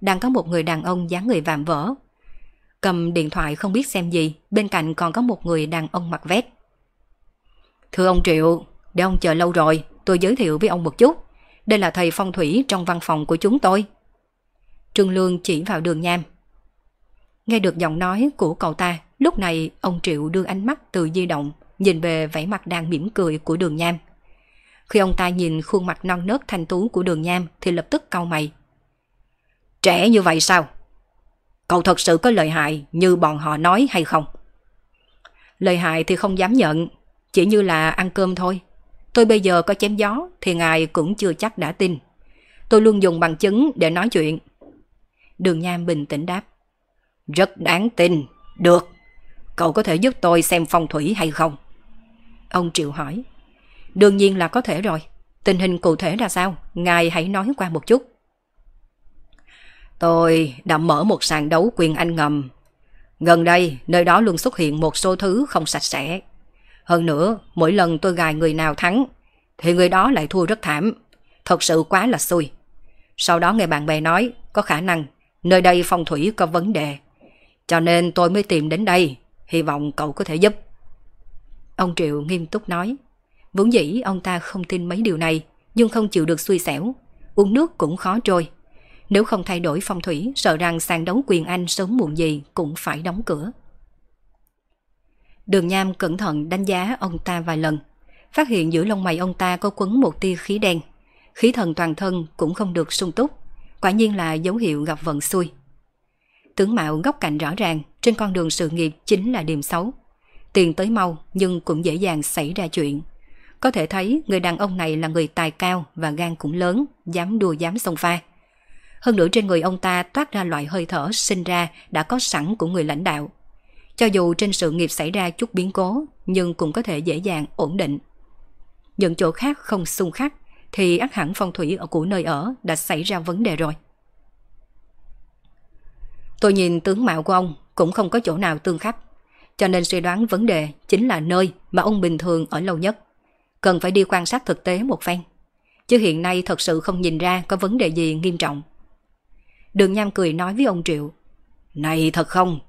Đang có một người đàn ông dáng người vạm vỡ. Cầm điện thoại không biết xem gì, bên cạnh còn có một người đàn ông mặc vest. Thưa ông Triệu, để ông chờ lâu rồi, tôi giới thiệu với ông một chút. Đây là thầy phong thủy trong văn phòng của chúng tôi. Trương Lương chỉ vào đường nham. Nghe được giọng nói của cậu ta, lúc này ông Triệu đưa ánh mắt từ di động, nhìn về vẻ mặt đang mỉm cười của đường nham. Khi ông ta nhìn khuôn mặt non nớt thanh tú của đường nham thì lập tức cau mày. Trẻ như vậy sao? Cậu thật sự có lợi hại như bọn họ nói hay không? Lợi hại thì không dám nhận, chỉ như là ăn cơm thôi. Tôi bây giờ có chém gió thì ngài cũng chưa chắc đã tin. Tôi luôn dùng bằng chứng để nói chuyện. Đường Nham bình tĩnh đáp. Rất đáng tin. Được. Cậu có thể giúp tôi xem phong thủy hay không? Ông Triệu hỏi. Đương nhiên là có thể rồi. Tình hình cụ thể ra sao? Ngài hãy nói qua một chút. Tôi đã mở một sàn đấu quyền anh ngầm. Gần đây, nơi đó luôn xuất hiện một số thứ không sạch sẽ. Hơn nữa, mỗi lần tôi gài người nào thắng, thì người đó lại thua rất thảm. Thật sự quá là xui. Sau đó nghe bạn bè nói, có khả năng nơi đây phong thủy có vấn đề. Cho nên tôi mới tìm đến đây, hy vọng cậu có thể giúp. Ông Triệu nghiêm túc nói. Vốn dĩ ông ta không tin mấy điều này, nhưng không chịu được xui xẻo. Uống nước cũng khó trôi. Nếu không thay đổi phong thủy, sợ rằng sàn đấu quyền Anh sớm muộn gì cũng phải đóng cửa. Đường Nham cẩn thận đánh giá ông ta vài lần. Phát hiện giữa lông mày ông ta có quấn một tia khí đen. Khí thần toàn thân cũng không được sung túc. Quả nhiên là dấu hiệu gặp vận xui. Tướng mạo góc cạnh rõ ràng, trên con đường sự nghiệp chính là điểm xấu. Tiền tới mau nhưng cũng dễ dàng xảy ra chuyện. Có thể thấy người đàn ông này là người tài cao và gan cũng lớn, dám đùa dám xông pha. Hơn nữa trên người ông ta toát ra loại hơi thở sinh ra đã có sẵn của người lãnh đạo. Cho dù trên sự nghiệp xảy ra chút biến cố, nhưng cũng có thể dễ dàng ổn định. Những chỗ khác không xung khắc, thì ác hẳn phong thủy ở của nơi ở đã xảy ra vấn đề rồi. Tôi nhìn tướng mạo của ông cũng không có chỗ nào tương khắc, cho nên suy đoán vấn đề chính là nơi mà ông bình thường ở lâu nhất. Cần phải đi quan sát thực tế một phen. Chứ hiện nay thật sự không nhìn ra có vấn đề gì nghiêm trọng. Đường Nham cười nói với ông Triệu. Này thật không?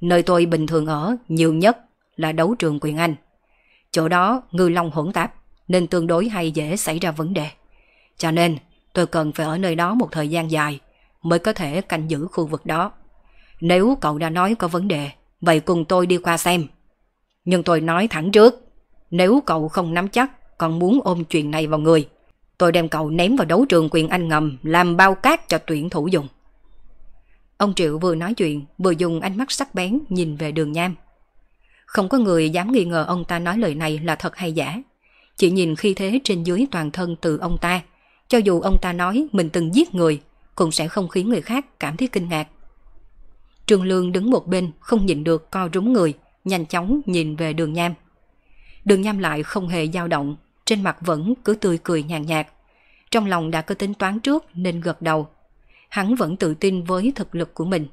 Nơi tôi bình thường ở nhiều nhất là đấu trường quyền Anh. Chỗ đó ngư long hỗn tạp nên tương đối hay dễ xảy ra vấn đề. Cho nên tôi cần phải ở nơi đó một thời gian dài mới có thể canh giữ khu vực đó. Nếu cậu đã nói có vấn đề, vậy cùng tôi đi qua xem. Nhưng tôi nói thẳng trước, nếu cậu không nắm chắc còn muốn ôm chuyện này vào người, tôi đem cậu ném vào đấu trường quyền Anh ngầm làm bao cát cho tuyển thủ dùng. Ông Triệu vừa nói chuyện, vừa dùng ánh mắt sắc bén nhìn về đường nham. Không có người dám nghi ngờ ông ta nói lời này là thật hay giả. Chỉ nhìn khi thế trên dưới toàn thân từ ông ta, cho dù ông ta nói mình từng giết người, cũng sẽ không khiến người khác cảm thấy kinh ngạc. Trương Lương đứng một bên, không nhìn được co rúm người, nhanh chóng nhìn về đường nham. Đường nham lại không hề dao động, trên mặt vẫn cứ tươi cười nhàn nhạt. Trong lòng đã có tính toán trước nên gật đầu. Hắn vẫn tự tin với thực lực của mình.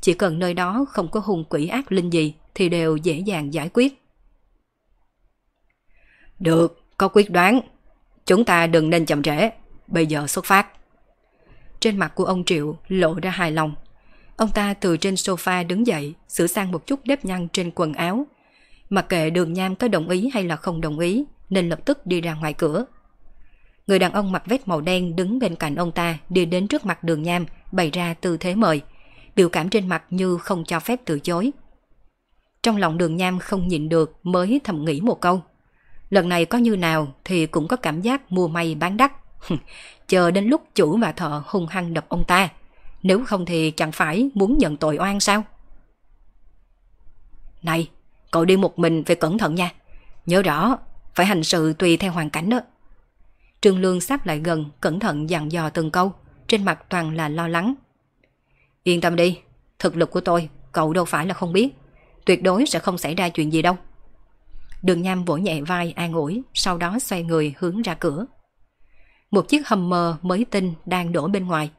Chỉ cần nơi đó không có hung quỷ ác linh gì thì đều dễ dàng giải quyết. Được, có quyết đoán. Chúng ta đừng nên chậm trễ. Bây giờ xuất phát. Trên mặt của ông Triệu lộ ra hài lòng. Ông ta từ trên sofa đứng dậy, sửa sang một chút nếp nhăn trên quần áo. Mặc kệ đường nham có đồng ý hay là không đồng ý, nên lập tức đi ra ngoài cửa. Người đàn ông mặc vest màu đen đứng bên cạnh ông ta đi đến trước mặt đường nham, bày ra tư thế mời. Biểu cảm trên mặt như không cho phép từ chối. Trong lòng đường nham không nhịn được mới thầm nghĩ một câu. Lần này có như nào thì cũng có cảm giác mua may bán đắt. Chờ đến lúc chủ và thợ hung hăng đập ông ta. Nếu không thì chẳng phải muốn nhận tội oan sao? Này, cậu đi một mình phải cẩn thận nha. Nhớ rõ, phải hành sự tùy theo hoàn cảnh đó. Trương Lương sắp lại gần, cẩn thận dặn dò từng câu, trên mặt toàn là lo lắng. Yên tâm đi, thực lực của tôi, cậu đâu phải là không biết. Tuyệt đối sẽ không xảy ra chuyện gì đâu. Đường Nham vỗ nhẹ vai an ủi, sau đó xoay người hướng ra cửa. Một chiếc hầm mờ mới tinh đang đổ bên ngoài.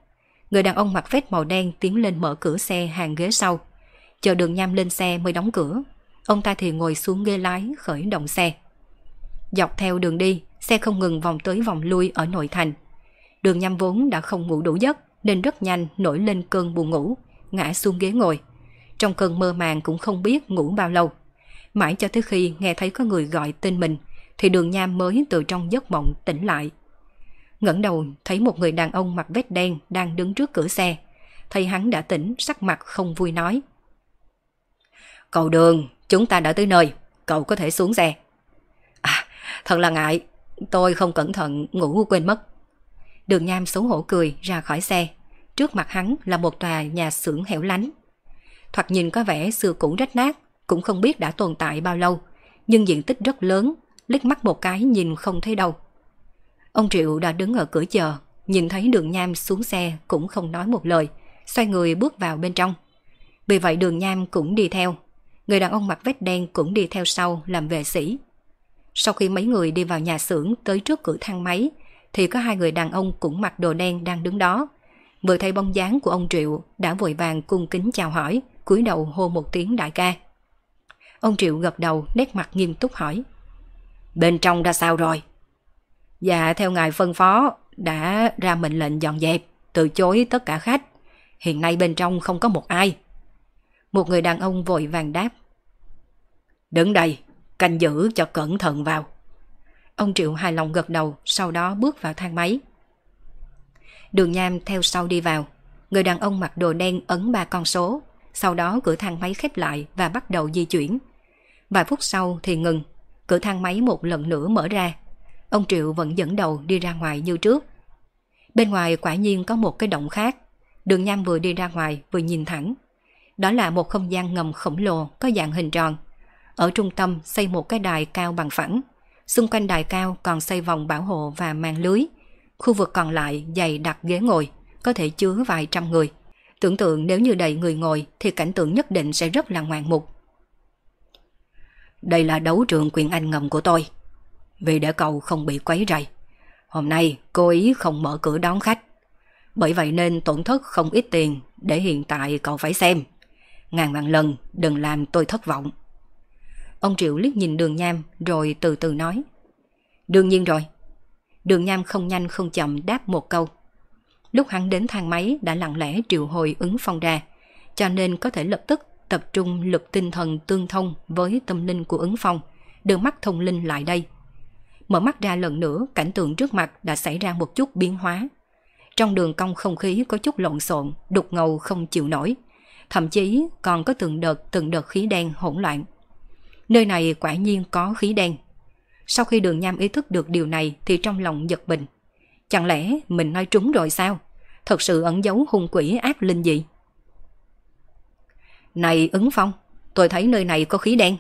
Người đàn ông mặc vest màu đen tiến lên mở cửa xe hàng ghế sau. Chờ đường Nham lên xe mới đóng cửa. Ông ta thì ngồi xuống ghế lái khởi động xe. Dọc theo đường đi, xe không ngừng vòng tới vòng lui ở nội thành. Đường nhâm vốn đã không ngủ đủ giấc nên rất nhanh nổi lên cơn buồn ngủ, ngã xuống ghế ngồi. Trong cơn mơ màng cũng không biết ngủ bao lâu. Mãi cho tới khi nghe thấy có người gọi tên mình thì đường nham mới từ trong giấc mộng tỉnh lại. ngẩng đầu thấy một người đàn ông mặc vest đen đang đứng trước cửa xe. Thấy hắn đã tỉnh, sắc mặt không vui nói. Cậu đường, chúng ta đã tới nơi, cậu có thể xuống xe. Thật là ngại, tôi không cẩn thận ngủ quên mất. Đường Nham xấu hổ cười ra khỏi xe. Trước mặt hắn là một tòa nhà xưởng hẻo lánh. Thoạt nhìn có vẻ xưa cũ rách nát, cũng không biết đã tồn tại bao lâu, nhưng diện tích rất lớn, liếc mắt một cái nhìn không thấy đâu. Ông Triệu đã đứng ở cửa chờ, nhìn thấy đường nham xuống xe cũng không nói một lời, xoay người bước vào bên trong. Vì vậy đường nham cũng đi theo, người đàn ông mặc vest đen cũng đi theo sau làm vệ sĩ. Sau khi mấy người đi vào nhà xưởng tới trước cửa thang máy, thì có hai người đàn ông cũng mặc đồ đen đang đứng đó. Vừa thấy bóng dáng của ông Triệu đã vội vàng cung kính chào hỏi, cúi đầu hô một tiếng đại ca. Ông Triệu gật đầu nét mặt nghiêm túc hỏi. Bên trong đã sao rồi? Dạ theo ngài phân phó đã ra mệnh lệnh dọn dẹp, từ chối tất cả khách. Hiện nay bên trong không có một ai. Một người đàn ông vội vàng đáp. Đứng đây, canh giữ cho cẩn thận vào. Ông Triệu hài lòng gật đầu, sau đó bước vào thang máy. Đường Nham theo sau đi vào. Người đàn ông mặc đồ đen ấn ba con số, sau đó cửa thang máy khép lại và bắt đầu di chuyển. Vài phút sau thì ngừng, cửa thang máy một lần nữa mở ra. Ông Triệu vẫn dẫn đầu đi ra ngoài như trước. Bên ngoài quả nhiên có một cái động khác. Đường Nham vừa đi ra ngoài vừa nhìn thẳng. Đó là một không gian ngầm khổng lồ có dạng hình tròn. Ở trung tâm xây một cái đài cao bằng phẳng. Xung quanh đài cao còn xây vòng bảo hộ và màn lưới. Khu vực còn lại dày đặt ghế ngồi, có thể chứa vài trăm người. Tưởng tượng nếu như đầy người ngồi thì cảnh tượng nhất định sẽ rất là ngoạn mục. Đây là đấu trường quyền anh ngầm của tôi. Vì để cậu không bị quấy rầy. Hôm nay cô ý không mở cửa đón khách. Bởi vậy nên tổn thất không ít tiền để hiện tại cậu phải xem. Ngàn vạn lần đừng làm tôi thất vọng. Ông Triệu liếc nhìn đường nham rồi từ từ nói. Đương nhiên rồi. Đường nham không nhanh không chậm đáp một câu. Lúc hắn đến thang máy đã lặng lẽ triệu hồi ứng phong ra, cho nên có thể lập tức tập trung lực tinh thần tương thông với tâm linh của ứng phong, đưa mắt thông linh lại đây. Mở mắt ra lần nữa, cảnh tượng trước mặt đã xảy ra một chút biến hóa. Trong đường cong không khí có chút lộn xộn, đục ngầu không chịu nổi. Thậm chí còn có từng đợt từng đợt khí đen hỗn loạn. Nơi này quả nhiên có khí đen. Sau khi đường nham ý thức được điều này thì trong lòng giật mình. Chẳng lẽ mình nói trúng rồi sao? Thật sự ẩn giấu hung quỷ ác linh gì? Này ứng phong, tôi thấy nơi này có khí đen.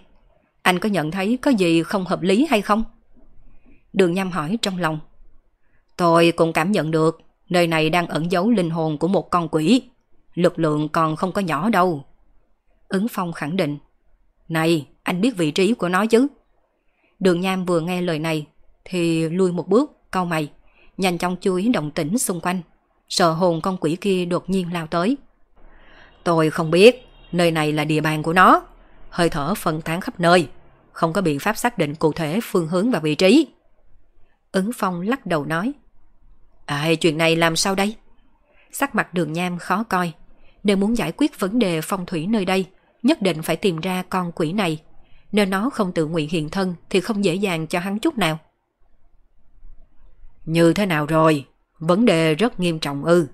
Anh có nhận thấy có gì không hợp lý hay không? Đường nham hỏi trong lòng. Tôi cũng cảm nhận được nơi này đang ẩn giấu linh hồn của một con quỷ. Lực lượng còn không có nhỏ đâu. Ứng phong khẳng định. Này, anh biết vị trí của nó chứ? Đường nham vừa nghe lời này thì lui một bước, cau mày, nhanh chóng chú ý động tĩnh xung quanh. Sợ hồn con quỷ kia đột nhiên lao tới. Tôi không biết, nơi này là địa bàn của nó. Hơi thở phân tán khắp nơi, không có biện pháp xác định cụ thể phương hướng và vị trí. Ứng Phong lắc đầu nói. À, chuyện này làm sao đây? Sắc mặt đường nham khó coi. Nếu muốn giải quyết vấn đề phong thủy nơi đây, nhất định phải tìm ra con quỷ này. Nếu nó không tự nguyện hiện thân thì không dễ dàng cho hắn chút nào. Như thế nào rồi? Vấn đề rất nghiêm trọng ư.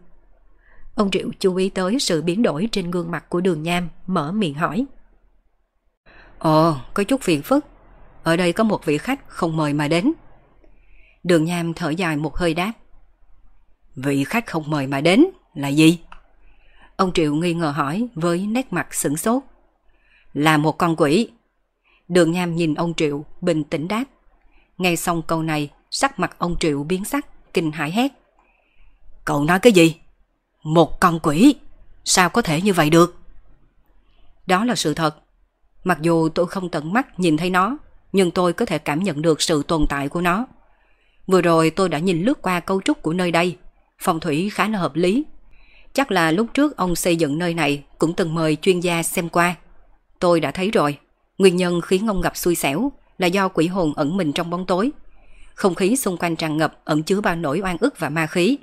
Ông Triệu chú ý tới sự biến đổi trên gương mặt của đường nham, mở miệng hỏi. Ồ, có chút phiền phức. Ở đây có một vị khách không mời mà đến. Đường nham thở dài một hơi đáp. Vị khách không mời mà đến là gì? Ông Triệu nghi ngờ hỏi với nét mặt sửng sốt. Là một con quỷ. Đường nham nhìn ông Triệu bình tĩnh đáp. Nghe xong câu này, sắc mặt ông Triệu biến sắc, kinh hãi hét. Cậu nói cái gì? Một con quỷ? Sao có thể như vậy được? Đó là sự thật. Mặc dù tôi không tận mắt nhìn thấy nó, nhưng tôi có thể cảm nhận được sự tồn tại của nó. Vừa rồi tôi đã nhìn lướt qua cấu trúc của nơi đây, phong thủy khá là hợp lý. Chắc là lúc trước ông xây dựng nơi này cũng từng mời chuyên gia xem qua. Tôi đã thấy rồi, nguyên nhân khiến ông gặp xui xẻo là do quỷ hồn ẩn mình trong bóng tối. Không khí xung quanh tràn ngập ẩn chứa bao nỗi oan ức và ma khí.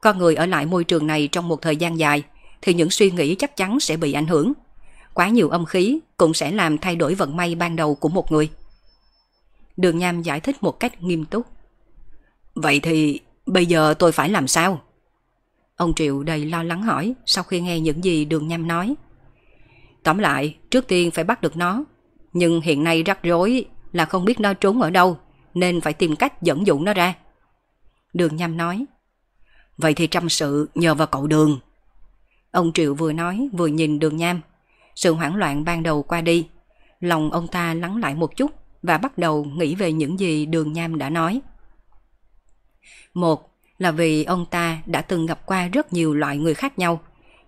Con người ở lại môi trường này trong một thời gian dài thì những suy nghĩ chắc chắn sẽ bị ảnh hưởng. Quá nhiều âm khí cũng sẽ làm thay đổi vận may ban đầu của một người. Đường Nham giải thích một cách nghiêm túc. Vậy thì bây giờ tôi phải làm sao? Ông Triệu đầy lo lắng hỏi sau khi nghe những gì đường nham nói. Tóm lại, trước tiên phải bắt được nó. Nhưng hiện nay rắc rối là không biết nó trốn ở đâu, nên phải tìm cách dẫn dụ nó ra. Đường nham nói. Vậy thì trăm sự nhờ vào cậu đường. Ông Triệu vừa nói vừa nhìn đường nham. Sự hoảng loạn ban đầu qua đi. Lòng ông ta lắng lại một chút và bắt đầu nghĩ về những gì đường nham đã nói. Một là vì ông ta đã từng gặp qua rất nhiều loại người khác nhau,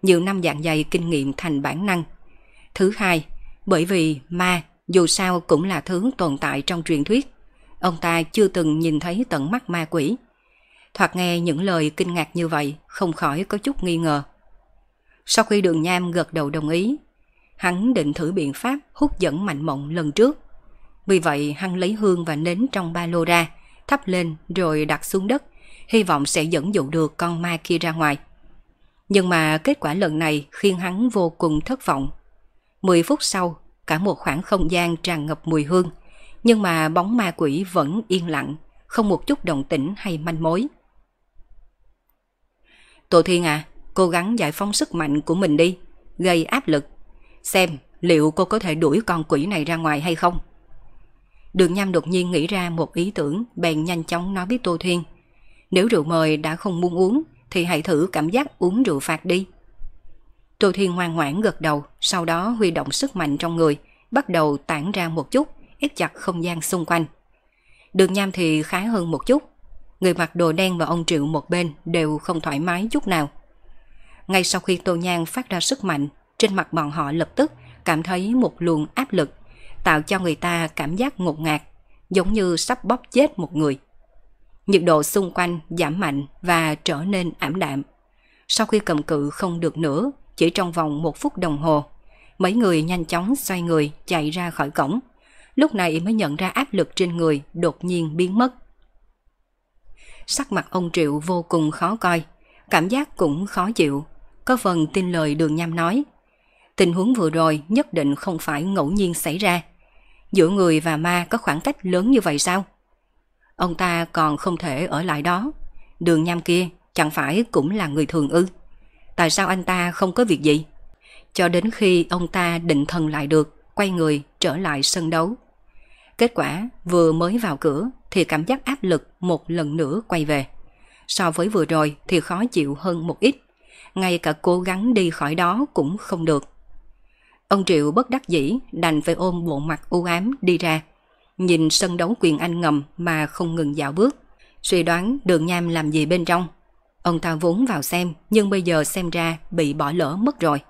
nhiều năm dạng dày kinh nghiệm thành bản năng. Thứ hai, bởi vì ma dù sao cũng là thứ tồn tại trong truyền thuyết. Ông ta chưa từng nhìn thấy tận mắt ma quỷ. Thoạt nghe những lời kinh ngạc như vậy, không khỏi có chút nghi ngờ. Sau khi đường nham gật đầu đồng ý, hắn định thử biện pháp hút dẫn mạnh mộng lần trước. Vì vậy hắn lấy hương và nến trong ba lô ra, thắp lên rồi đặt xuống đất, hy vọng sẽ dẫn dụ được con ma kia ra ngoài. Nhưng mà kết quả lần này khiến hắn vô cùng thất vọng. 10 phút sau, cả một khoảng không gian tràn ngập mùi hương, nhưng mà bóng ma quỷ vẫn yên lặng, không một chút động tĩnh hay manh mối. Tô Thiên à, cố gắng giải phóng sức mạnh của mình đi, gây áp lực. Xem liệu cô có thể đuổi con quỷ này ra ngoài hay không? Đường Nham đột nhiên nghĩ ra một ý tưởng, bèn nhanh chóng nói với Tô Thiên. Nếu rượu mời đã không muốn uống, thì hãy thử cảm giác uống rượu phạt đi. Tô Thiên ngoan ngoãn gật đầu, sau đó huy động sức mạnh trong người, bắt đầu tản ra một chút, ép chặt không gian xung quanh. Đường Nham thì khá hơn một chút. Người mặc đồ đen và ông Triệu một bên đều không thoải mái chút nào. Ngay sau khi Tô Nhan phát ra sức mạnh, trên mặt bọn họ lập tức cảm thấy một luồng áp lực, tạo cho người ta cảm giác ngột ngạt, giống như sắp bóp chết một người. Nhiệt độ xung quanh giảm mạnh và trở nên ảm đạm. Sau khi cầm cự không được nữa, chỉ trong vòng một phút đồng hồ, mấy người nhanh chóng xoay người chạy ra khỏi cổng. Lúc này mới nhận ra áp lực trên người đột nhiên biến mất. Sắc mặt ông Triệu vô cùng khó coi, cảm giác cũng khó chịu, có phần tin lời đường nham nói. Tình huống vừa rồi nhất định không phải ngẫu nhiên xảy ra. Giữa người và ma có khoảng cách lớn như vậy sao? Ông ta còn không thể ở lại đó. Đường nham kia chẳng phải cũng là người thường ư. Tại sao anh ta không có việc gì? Cho đến khi ông ta định thần lại được, quay người trở lại sân đấu. Kết quả vừa mới vào cửa thì cảm giác áp lực một lần nữa quay về. So với vừa rồi thì khó chịu hơn một ít. Ngay cả cố gắng đi khỏi đó cũng không được. Ông Triệu bất đắc dĩ đành phải ôm bộ mặt u ám đi ra. Nhìn sân đấu quyền anh ngầm mà không ngừng dạo bước. Suy đoán đường nham làm gì bên trong. Ông ta vốn vào xem nhưng bây giờ xem ra bị bỏ lỡ mất rồi.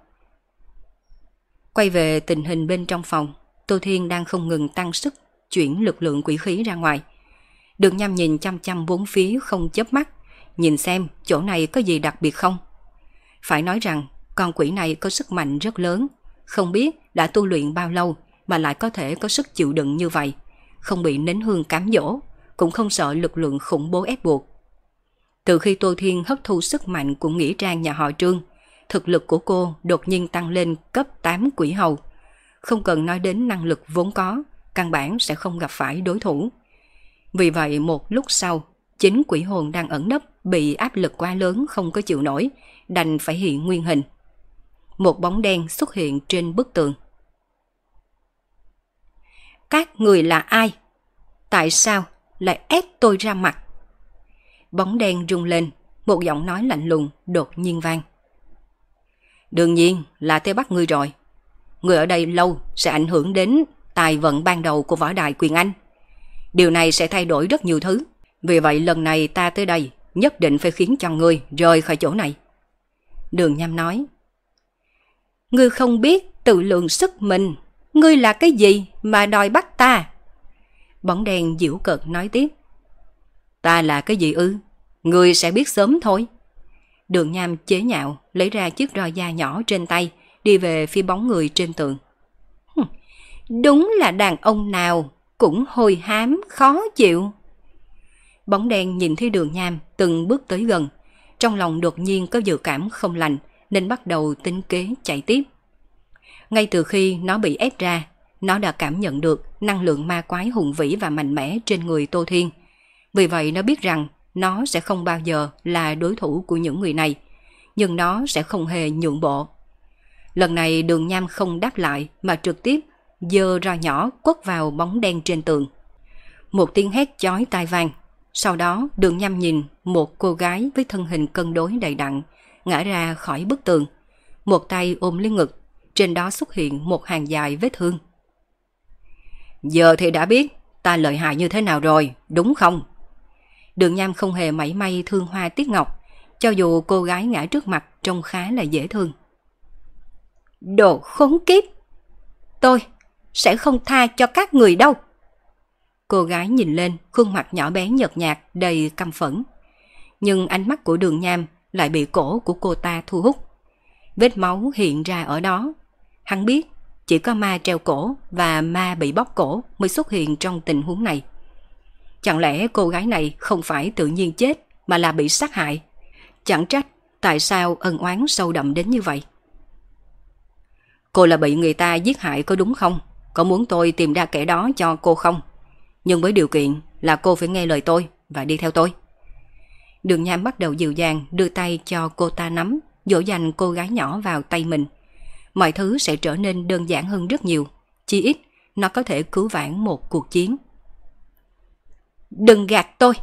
Quay về tình hình bên trong phòng, Tô Thiên đang không ngừng tăng sức chuyển lực lượng quỷ khí ra ngoài. Đường nhằm nhìn chăm chăm bốn phía không chớp mắt, nhìn xem chỗ này có gì đặc biệt không. Phải nói rằng con quỷ này có sức mạnh rất lớn, không biết đã tu luyện bao lâu mà lại có thể có sức chịu đựng như vậy, không bị nến hương cám dỗ, cũng không sợ lực lượng khủng bố ép buộc. Từ khi Tô Thiên hấp thu sức mạnh của nghĩa trang nhà họ Trương, thực lực của cô đột nhiên tăng lên cấp 8 quỷ hầu. Không cần nói đến năng lực vốn có, căn bản sẽ không gặp phải đối thủ. Vì vậy một lúc sau, chính quỷ hồn đang ẩn nấp bị áp lực quá lớn không có chịu nổi, đành phải hiện nguyên hình. Một bóng đen xuất hiện trên bức tường. Các người là ai? Tại sao lại ép tôi ra mặt? Bóng đen rung lên, một giọng nói lạnh lùng đột nhiên vang. Đương nhiên là tới bắt ngươi rồi. Người ở đây lâu sẽ ảnh hưởng đến tài vận ban đầu của võ đài quyền Anh. Điều này sẽ thay đổi rất nhiều thứ. Vì vậy lần này ta tới đây nhất định phải khiến cho ngươi rời khỏi chỗ này. Đường Nham nói. Ngươi không biết tự lượng sức mình. Ngươi là cái gì mà đòi bắt ta? Bóng đen diễu cợt nói tiếp. Ta là cái gì ư? Người sẽ biết sớm thôi. Đường Nham chế nhạo, lấy ra chiếc roi da nhỏ trên tay, đi về phía bóng người trên tường. Đúng là đàn ông nào cũng hồi hám khó chịu. Bóng đen nhìn thấy đường nham từng bước tới gần. Trong lòng đột nhiên có dự cảm không lành nên bắt đầu tính kế chạy tiếp. Ngay từ khi nó bị ép ra, nó đã cảm nhận được năng lượng ma quái hùng vĩ và mạnh mẽ trên người Tô Thiên. Vì vậy nó biết rằng nó sẽ không bao giờ là đối thủ của những người này, nhưng nó sẽ không hề nhượng bộ. Lần này đường nham không đáp lại mà trực tiếp dơ ra nhỏ quất vào bóng đen trên tường. Một tiếng hét chói tai vang. Sau đó đường nham nhìn một cô gái với thân hình cân đối đầy đặn, ngã ra khỏi bức tường. Một tay ôm lên ngực, trên đó xuất hiện một hàng dài vết thương. Giờ thì đã biết ta lợi hại như thế nào rồi, đúng không? Đường nham không hề mảy may thương hoa tiếc ngọc, cho dù cô gái ngã trước mặt trông khá là dễ thương. Đồ khốn kiếp! Tôi, sẽ không tha cho các người đâu. Cô gái nhìn lên, khuôn mặt nhỏ bé nhợt nhạt, đầy căm phẫn. Nhưng ánh mắt của đường nham lại bị cổ của cô ta thu hút. Vết máu hiện ra ở đó. Hắn biết chỉ có ma treo cổ và ma bị bóc cổ mới xuất hiện trong tình huống này. Chẳng lẽ cô gái này không phải tự nhiên chết mà là bị sát hại? Chẳng trách tại sao ân oán sâu đậm đến như vậy. Cô là bị người ta giết hại có đúng không? Có muốn tôi tìm ra kẻ đó cho cô không? Nhưng với điều kiện là cô phải nghe lời tôi và đi theo tôi. Đường Nham bắt đầu dịu dàng đưa tay cho cô ta nắm, dỗ dành cô gái nhỏ vào tay mình. Mọi thứ sẽ trở nên đơn giản hơn rất nhiều. Chỉ ít, nó có thể cứu vãn một cuộc chiến. Đừng gạt tôi!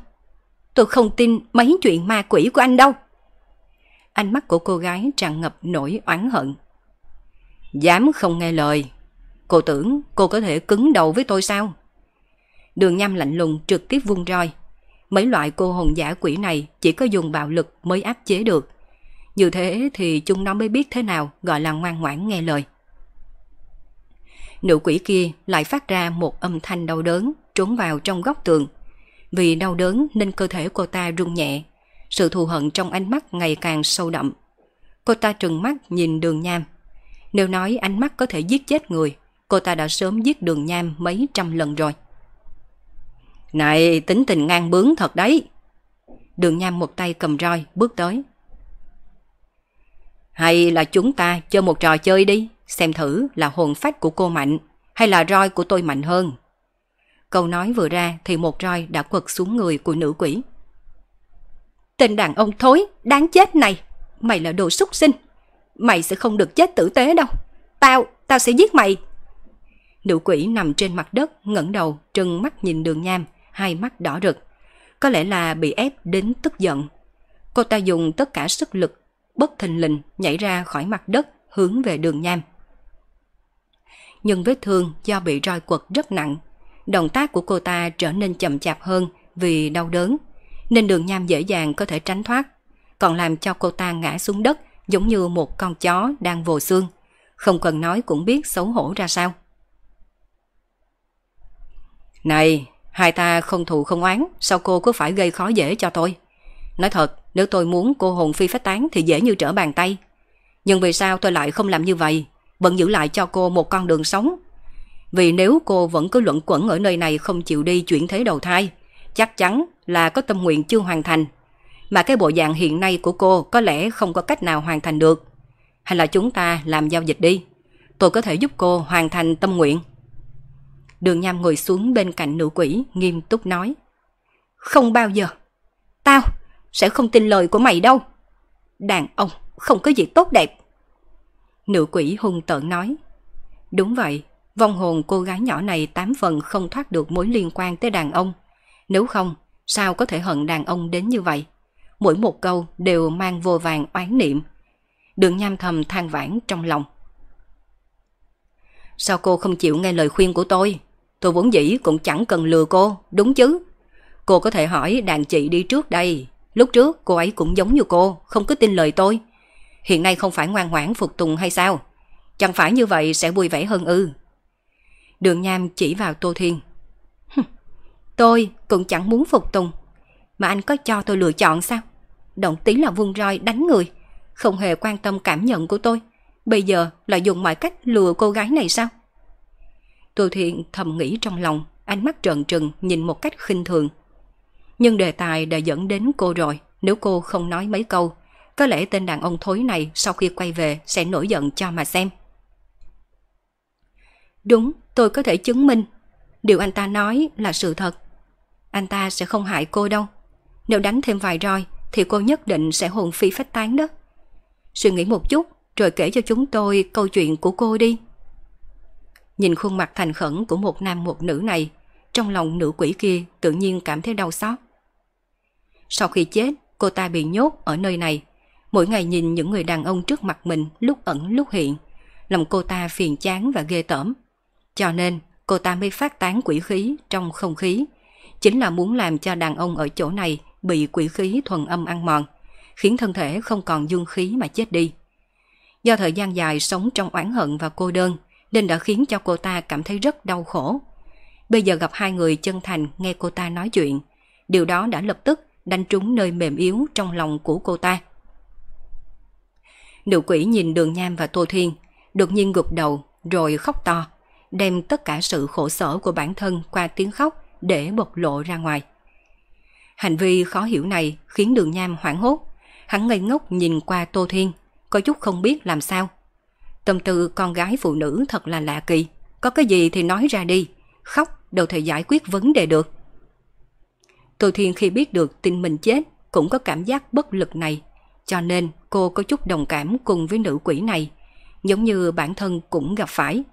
Tôi không tin mấy chuyện ma quỷ của anh đâu. Ánh mắt của cô gái tràn ngập nỗi oán hận. Dám không nghe lời. Cô tưởng cô có thể cứng đầu với tôi sao? Đường nhăm lạnh lùng trực tiếp vung roi. Mấy loại cô hồn giả quỷ này chỉ có dùng bạo lực mới áp chế được. Như thế thì chúng nó mới biết thế nào gọi là ngoan ngoãn nghe lời. Nữ quỷ kia lại phát ra một âm thanh đau đớn trốn vào trong góc tường. Vì đau đớn nên cơ thể cô ta rung nhẹ, sự thù hận trong ánh mắt ngày càng sâu đậm. Cô ta trừng mắt nhìn đường nham. Nếu nói ánh mắt có thể giết chết người, cô ta đã sớm giết đường nham mấy trăm lần rồi. Này, tính tình ngang bướng thật đấy. Đường nham một tay cầm roi, bước tới. Hay là chúng ta chơi một trò chơi đi, xem thử là hồn phách của cô mạnh, hay là roi của tôi mạnh hơn. Câu nói vừa ra thì một roi đã quật xuống người của nữ quỷ. Tên đàn ông thối, đáng chết này, mày là đồ súc sinh. Mày sẽ không được chết tử tế đâu. Tao, tao sẽ giết mày. Nữ quỷ nằm trên mặt đất, ngẩng đầu, trừng mắt nhìn đường nham, hai mắt đỏ rực. Có lẽ là bị ép đến tức giận. Cô ta dùng tất cả sức lực, bất thình lình nhảy ra khỏi mặt đất, hướng về đường nham. Nhưng vết thương do bị roi quật rất nặng. Động tác của cô ta trở nên chậm chạp hơn vì đau đớn, nên đường nham dễ dàng có thể tránh thoát, còn làm cho cô ta ngã xuống đất giống như một con chó đang vồ xương. Không cần nói cũng biết xấu hổ ra sao. Này, hai ta không thù không oán, sao cô cứ phải gây khó dễ cho tôi? Nói thật, nếu tôi muốn cô hồn phi phách tán thì dễ như trở bàn tay. Nhưng vì sao tôi lại không làm như vậy? Vẫn giữ lại cho cô một con đường sống. Vì nếu cô vẫn cứ luận quẩn ở nơi này không chịu đi chuyển thế đầu thai, chắc chắn là có tâm nguyện chưa hoàn thành. Mà cái bộ dạng hiện nay của cô có lẽ không có cách nào hoàn thành được. Hay là chúng ta làm giao dịch đi. Tôi có thể giúp cô hoàn thành tâm nguyện. Đường Nham ngồi xuống bên cạnh nữ quỷ, nghiêm túc nói. Không bao giờ. Tao sẽ không tin lời của mày đâu. Đàn ông không có gì tốt đẹp. Nữ quỷ hung tợn nói. Đúng vậy, vong hồn cô gái nhỏ này tám phần không thoát được mối liên quan tới đàn ông. Nếu không, sao có thể hận đàn ông đến như vậy? Mỗi một câu đều mang vô vàng oán niệm. Đường nham thầm than vãn trong lòng. Sao cô không chịu nghe lời khuyên của tôi? Tôi vốn dĩ cũng chẳng cần lừa cô, đúng chứ? Cô có thể hỏi đàn chị đi trước đây. Lúc trước cô ấy cũng giống như cô, không có tin lời tôi. Hiện nay không phải ngoan ngoãn phục tùng hay sao? Chẳng phải như vậy sẽ vui vẻ hơn ư. Đường Nam chỉ vào Tô Thiên. tôi cũng chẳng muốn phục tùng. Mà anh có cho tôi lựa chọn sao? Động tí là vung roi đánh người. Không hề quan tâm cảm nhận của tôi. Bây giờ là dùng mọi cách lừa cô gái này sao? Tô Thiên thầm nghĩ trong lòng, ánh mắt trợn trừng nhìn một cách khinh thường. Nhưng đề tài đã dẫn đến cô rồi, nếu cô không nói mấy câu, có lẽ tên đàn ông thối này sau khi quay về sẽ nổi giận cho mà xem. Đúng, tôi có thể chứng minh. Điều anh ta nói là sự thật. Anh ta sẽ không hại cô đâu. Nếu đánh thêm vài roi thì cô nhất định sẽ hồn phi phách tán đó. Suy nghĩ một chút rồi kể cho chúng tôi câu chuyện của cô đi. Nhìn khuôn mặt thành khẩn của một nam một nữ này, trong lòng nữ quỷ kia tự nhiên cảm thấy đau xót. Sau khi chết, cô ta bị nhốt ở nơi này. Mỗi ngày nhìn những người đàn ông trước mặt mình lúc ẩn lúc hiện, lòng cô ta phiền chán và ghê tởm. Cho nên, cô ta mới phát tán quỷ khí trong không khí, chính là muốn làm cho đàn ông ở chỗ này bị quỷ khí thuần âm ăn mòn, khiến thân thể không còn dương khí mà chết đi. Do thời gian dài sống trong oán hận và cô đơn, nên đã khiến cho cô ta cảm thấy rất đau khổ. Bây giờ gặp hai người chân thành nghe cô ta nói chuyện, điều đó đã lập tức đánh trúng nơi mềm yếu trong lòng của cô ta. Nữ quỷ nhìn đường nham và Tô Thiên, đột nhiên gục đầu rồi khóc to, đem tất cả sự khổ sở của bản thân qua tiếng khóc để bộc lộ ra ngoài. Hành vi khó hiểu này khiến đường nham hoảng hốt, hắn ngây ngốc nhìn qua Tô Thiên, có chút không biết làm sao. Tâm tư con gái phụ nữ thật là lạ kỳ, có cái gì thì nói ra đi, khóc đâu thể giải quyết vấn đề được. Tô Thiên khi biết được tin mình chết cũng có cảm giác bất lực này, cho nên cô có chút đồng cảm cùng với nữ quỷ này, giống như bản thân cũng gặp phải.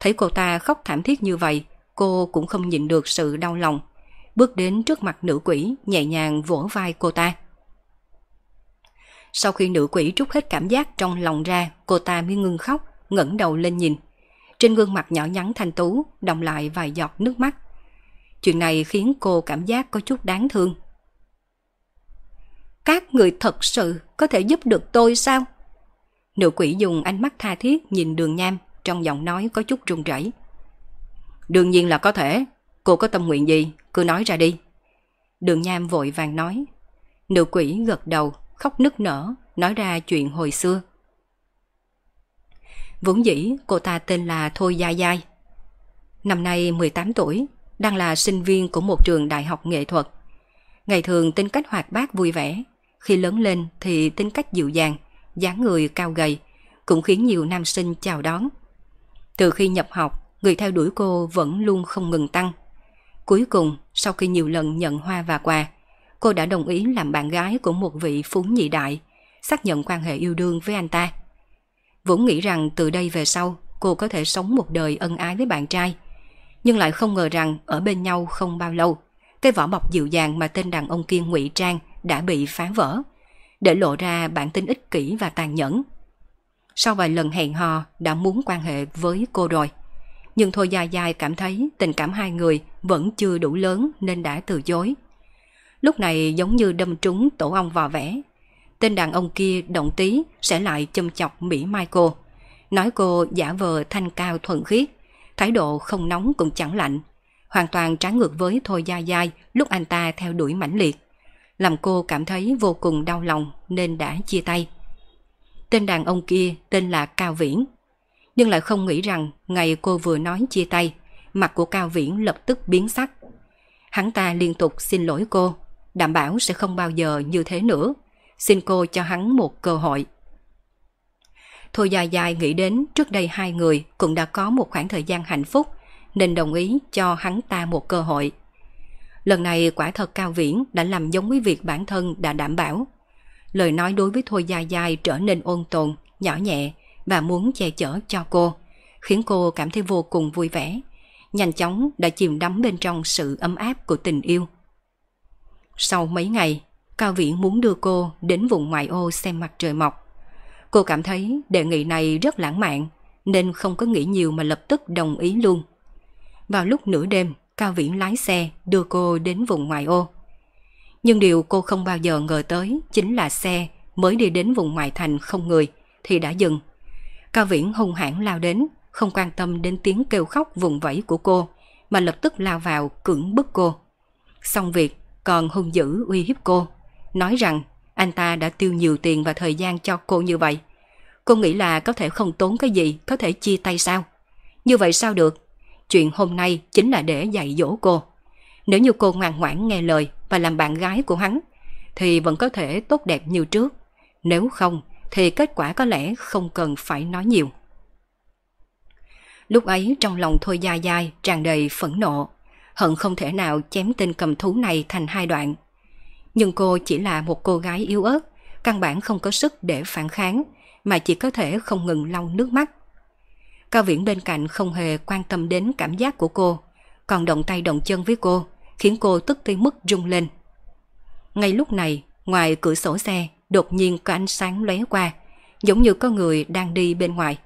Thấy cô ta khóc thảm thiết như vậy, cô cũng không nhịn được sự đau lòng, bước đến trước mặt nữ quỷ nhẹ nhàng vỗ vai cô ta. Sau khi nữ quỷ trút hết cảm giác trong lòng ra, cô ta mới ngưng khóc, ngẩng đầu lên nhìn. Trên gương mặt nhỏ nhắn thanh tú, đồng lại vài giọt nước mắt. Chuyện này khiến cô cảm giác có chút đáng thương. Các người thật sự có thể giúp được tôi sao? Nữ quỷ dùng ánh mắt tha thiết nhìn đường nham, trong giọng nói có chút run rẩy. Đương nhiên là có thể, cô có tâm nguyện gì, cứ nói ra đi. Đường nham vội vàng nói. Nữ quỷ gật đầu, khóc nức nở, nói ra chuyện hồi xưa. Vốn dĩ cô ta tên là Thôi Gia Giai. Năm nay 18 tuổi, đang là sinh viên của một trường đại học nghệ thuật. Ngày thường tính cách hoạt bát vui vẻ, khi lớn lên thì tính cách dịu dàng, dáng người cao gầy, cũng khiến nhiều nam sinh chào đón. Từ khi nhập học, người theo đuổi cô vẫn luôn không ngừng tăng. Cuối cùng, sau khi nhiều lần nhận hoa và quà, cô đã đồng ý làm bạn gái của một vị phú nhị đại, xác nhận quan hệ yêu đương với anh ta. Vốn nghĩ rằng từ đây về sau, cô có thể sống một đời ân ái với bạn trai, nhưng lại không ngờ rằng ở bên nhau không bao lâu, cái vỏ bọc dịu dàng mà tên đàn ông kia ngụy trang đã bị phá vỡ, để lộ ra bản tính ích kỷ và tàn nhẫn. Sau vài lần hẹn hò đã muốn quan hệ với cô rồi, nhưng Thôi Dài Dài cảm thấy tình cảm hai người vẫn chưa đủ lớn nên đã từ chối. Lúc này giống như đâm trúng tổ ong vào vẽ. Tên đàn ông kia động tí sẽ lại châm chọc Mỹ Mai cô. Nói cô giả vờ thanh cao thuần khiết, thái độ không nóng cũng chẳng lạnh. Hoàn toàn trái ngược với Thôi Gia Giai lúc anh ta theo đuổi mãnh liệt. Làm cô cảm thấy vô cùng đau lòng nên đã chia tay. Tên đàn ông kia tên là Cao Viễn. Nhưng lại không nghĩ rằng ngày cô vừa nói chia tay, mặt của Cao Viễn lập tức biến sắc. Hắn ta liên tục xin lỗi cô, đảm bảo sẽ không bao giờ như thế nữa. Xin cô cho hắn một cơ hội. Thôi dài dài nghĩ đến trước đây hai người cũng đã có một khoảng thời gian hạnh phúc nên đồng ý cho hắn ta một cơ hội. Lần này quả thật Cao Viễn đã làm giống với việc bản thân đã đảm bảo. Lời nói đối với Thôi Dài Dài trở nên ôn tồn, nhỏ nhẹ và muốn che chở cho cô, khiến cô cảm thấy vô cùng vui vẻ. Nhanh chóng đã chìm đắm bên trong sự ấm áp của tình yêu. Sau mấy ngày, Cao Viễn muốn đưa cô đến vùng ngoại ô xem mặt trời mọc. Cô cảm thấy đề nghị này rất lãng mạn, nên không có nghĩ nhiều mà lập tức đồng ý luôn. Vào lúc nửa đêm, Cao Viễn lái xe đưa cô đến vùng ngoại ô. Nhưng điều cô không bao giờ ngờ tới chính là xe mới đi đến vùng ngoại thành không người thì đã dừng. Cao Viễn hung hãn lao đến, không quan tâm đến tiếng kêu khóc vùng vẫy của cô, mà lập tức lao vào cưỡng bức cô. Xong việc, còn hung dữ uy hiếp cô, nói rằng anh ta đã tiêu nhiều tiền và thời gian cho cô như vậy. Cô nghĩ là có thể không tốn cái gì, có thể chia tay sao? Như vậy sao được? Chuyện hôm nay chính là để dạy dỗ cô. Nếu như cô ngoan ngoãn nghe lời và làm bạn gái của hắn, thì vẫn có thể tốt đẹp như trước. Nếu không, thì kết quả có lẽ không cần phải nói nhiều. Lúc ấy trong lòng Thôi Gia Giai tràn đầy phẫn nộ, hận không thể nào chém tên cầm thú này thành hai đoạn. Nhưng cô chỉ là một cô gái yếu ớt, căn bản không có sức để phản kháng, mà chỉ có thể không ngừng lau nước mắt. Cao Viễn bên cạnh không hề quan tâm đến cảm giác của cô, còn động tay động chân với cô, khiến cô tức tới mức rung lên. Ngay lúc này, ngoài cửa sổ xe, đột nhiên có ánh sáng lóe qua, giống như có người đang đi bên ngoài.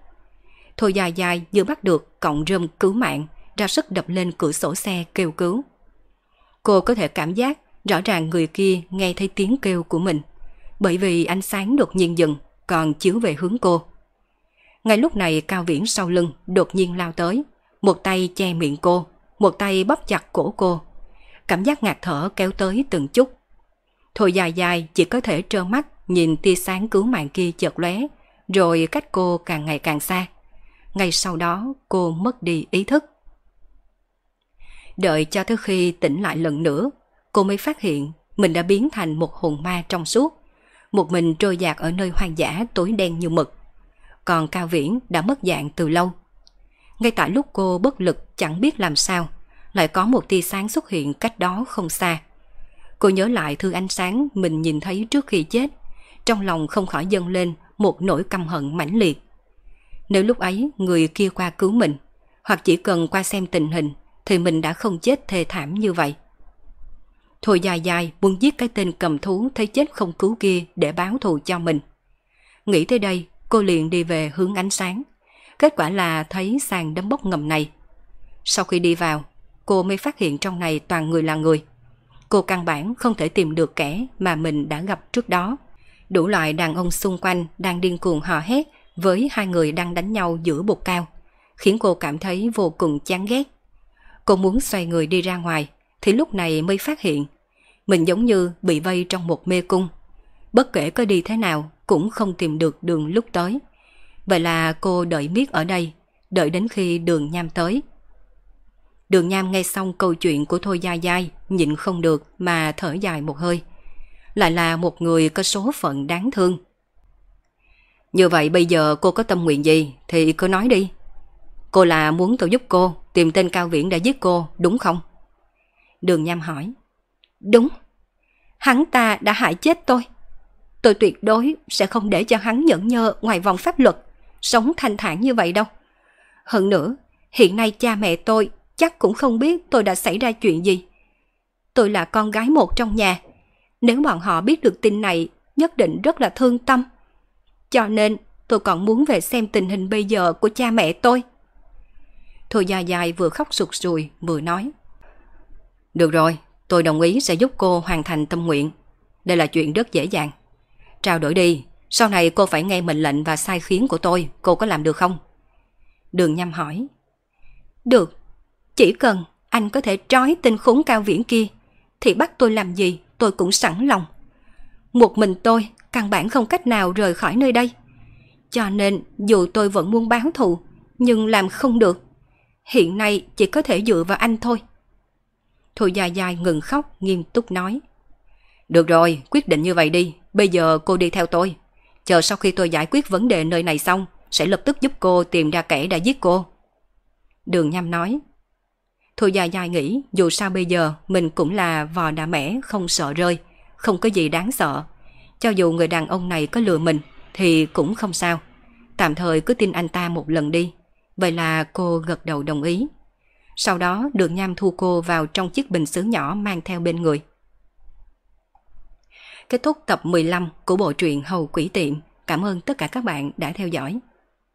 Thôi dài dài như bắt được cọng rơm cứu mạng, ra sức đập lên cửa sổ xe kêu cứu. Cô có thể cảm giác rõ ràng người kia nghe thấy tiếng kêu của mình, bởi vì ánh sáng đột nhiên dừng, còn chiếu về hướng cô. Ngay lúc này Cao Viễn sau lưng đột nhiên lao tới, một tay che miệng cô, một tay bóp chặt cổ cô. Cảm giác ngạt thở kéo tới từng chút. Thôi dài dài chỉ có thể trơ mắt nhìn tia sáng cứu mạng kia chợt lóe, rồi cách cô càng ngày càng xa. Ngay sau đó cô mất đi ý thức. Đợi cho tới khi tỉnh lại lần nữa, cô mới phát hiện mình đã biến thành một hồn ma trong suốt. Một mình trôi dạt ở nơi hoang dã tối đen như mực. Còn Cao Viễn đã mất dạng từ lâu. Ngay tại lúc cô bất lực chẳng biết làm sao, lại có một tia sáng xuất hiện cách đó không xa. Cô nhớ lại thư ánh sáng mình nhìn thấy trước khi chết, trong lòng không khỏi dâng lên một nỗi căm hận mãnh liệt. Nếu lúc ấy người kia qua cứu mình, hoặc chỉ cần qua xem tình hình, thì mình đã không chết thê thảm như vậy. Thôi dài dài muốn giết cái tên cầm thú thấy chết không cứu kia để báo thù cho mình. Nghĩ tới đây, cô liền đi về hướng ánh sáng. Kết quả là thấy sàn đấm bốc ngầm này. Sau khi đi vào, cô mới phát hiện trong này toàn người là người. Cô căn bản không thể tìm được kẻ mà mình đã gặp trước đó. Đủ loại đàn ông xung quanh đang điên cuồng hò hét với hai người đang đánh nhau giữa bục cao, khiến cô cảm thấy vô cùng chán ghét. Cô muốn xoay người đi ra ngoài, thì lúc này mới phát hiện mình giống như bị vây trong một mê cung. Bất kể có đi thế nào cũng không tìm được đường lúc tới. Vậy là cô đợi miết ở đây, đợi đến khi đường nham tới. Đường nham nghe xong câu chuyện của Thôi Gia Giai, nhịn không được mà thở dài một hơi. Lại là một người có số phận đáng thương. Như vậy bây giờ cô có tâm nguyện gì thì cứ nói đi. Cô là muốn tôi giúp cô tìm tên Cao Viễn đã giết cô, đúng không? Đường Nham hỏi. Đúng. Hắn ta đã hại chết tôi. Tôi tuyệt đối sẽ không để cho hắn nhẫn nhơ ngoài vòng pháp luật, sống thanh thản như vậy đâu. Hơn nữa, hiện nay cha mẹ tôi chắc cũng không biết tôi đã xảy ra chuyện gì. Tôi là con gái một trong nhà. Nếu bọn họ biết được tin này, nhất định rất là thương tâm. Cho nên tôi còn muốn về xem tình hình bây giờ của cha mẹ tôi. Thôi dài dài vừa khóc sụt sùi vừa nói. Được rồi, tôi đồng ý sẽ giúp cô hoàn thành tâm nguyện. Đây là chuyện rất dễ dàng. Trao đổi đi, sau này cô phải nghe mệnh lệnh và sai khiến của tôi, cô có làm được không? Đường nhâm hỏi. Được, chỉ cần anh có thể trói tên khốn cao viễn kia, thì bắt tôi làm gì tôi cũng sẵn lòng. Một mình tôi căn bản không cách nào rời khỏi nơi đây. Cho nên dù tôi vẫn muốn báo thù, nhưng làm không được. Hiện nay chỉ có thể dựa vào anh thôi. Thôi dài dài ngừng khóc, nghiêm túc nói. Được rồi, quyết định như vậy đi. Bây giờ cô đi theo tôi. Chờ sau khi tôi giải quyết vấn đề nơi này xong, sẽ lập tức giúp cô tìm ra kẻ đã giết cô. Đường Nham nói. Thu dài dài nghĩ dù sao bây giờ mình cũng là vò đã mẻ không sợ rơi, không có gì đáng sợ. Cho dù người đàn ông này có lừa mình thì cũng không sao. Tạm thời cứ tin anh ta một lần đi. Vậy là cô gật đầu đồng ý. Sau đó đường nham thu cô vào trong chiếc bình xứ nhỏ mang theo bên người. Kết thúc tập 15 của bộ truyện Hầu Quỷ Tiệm. Cảm ơn tất cả các bạn đã theo dõi.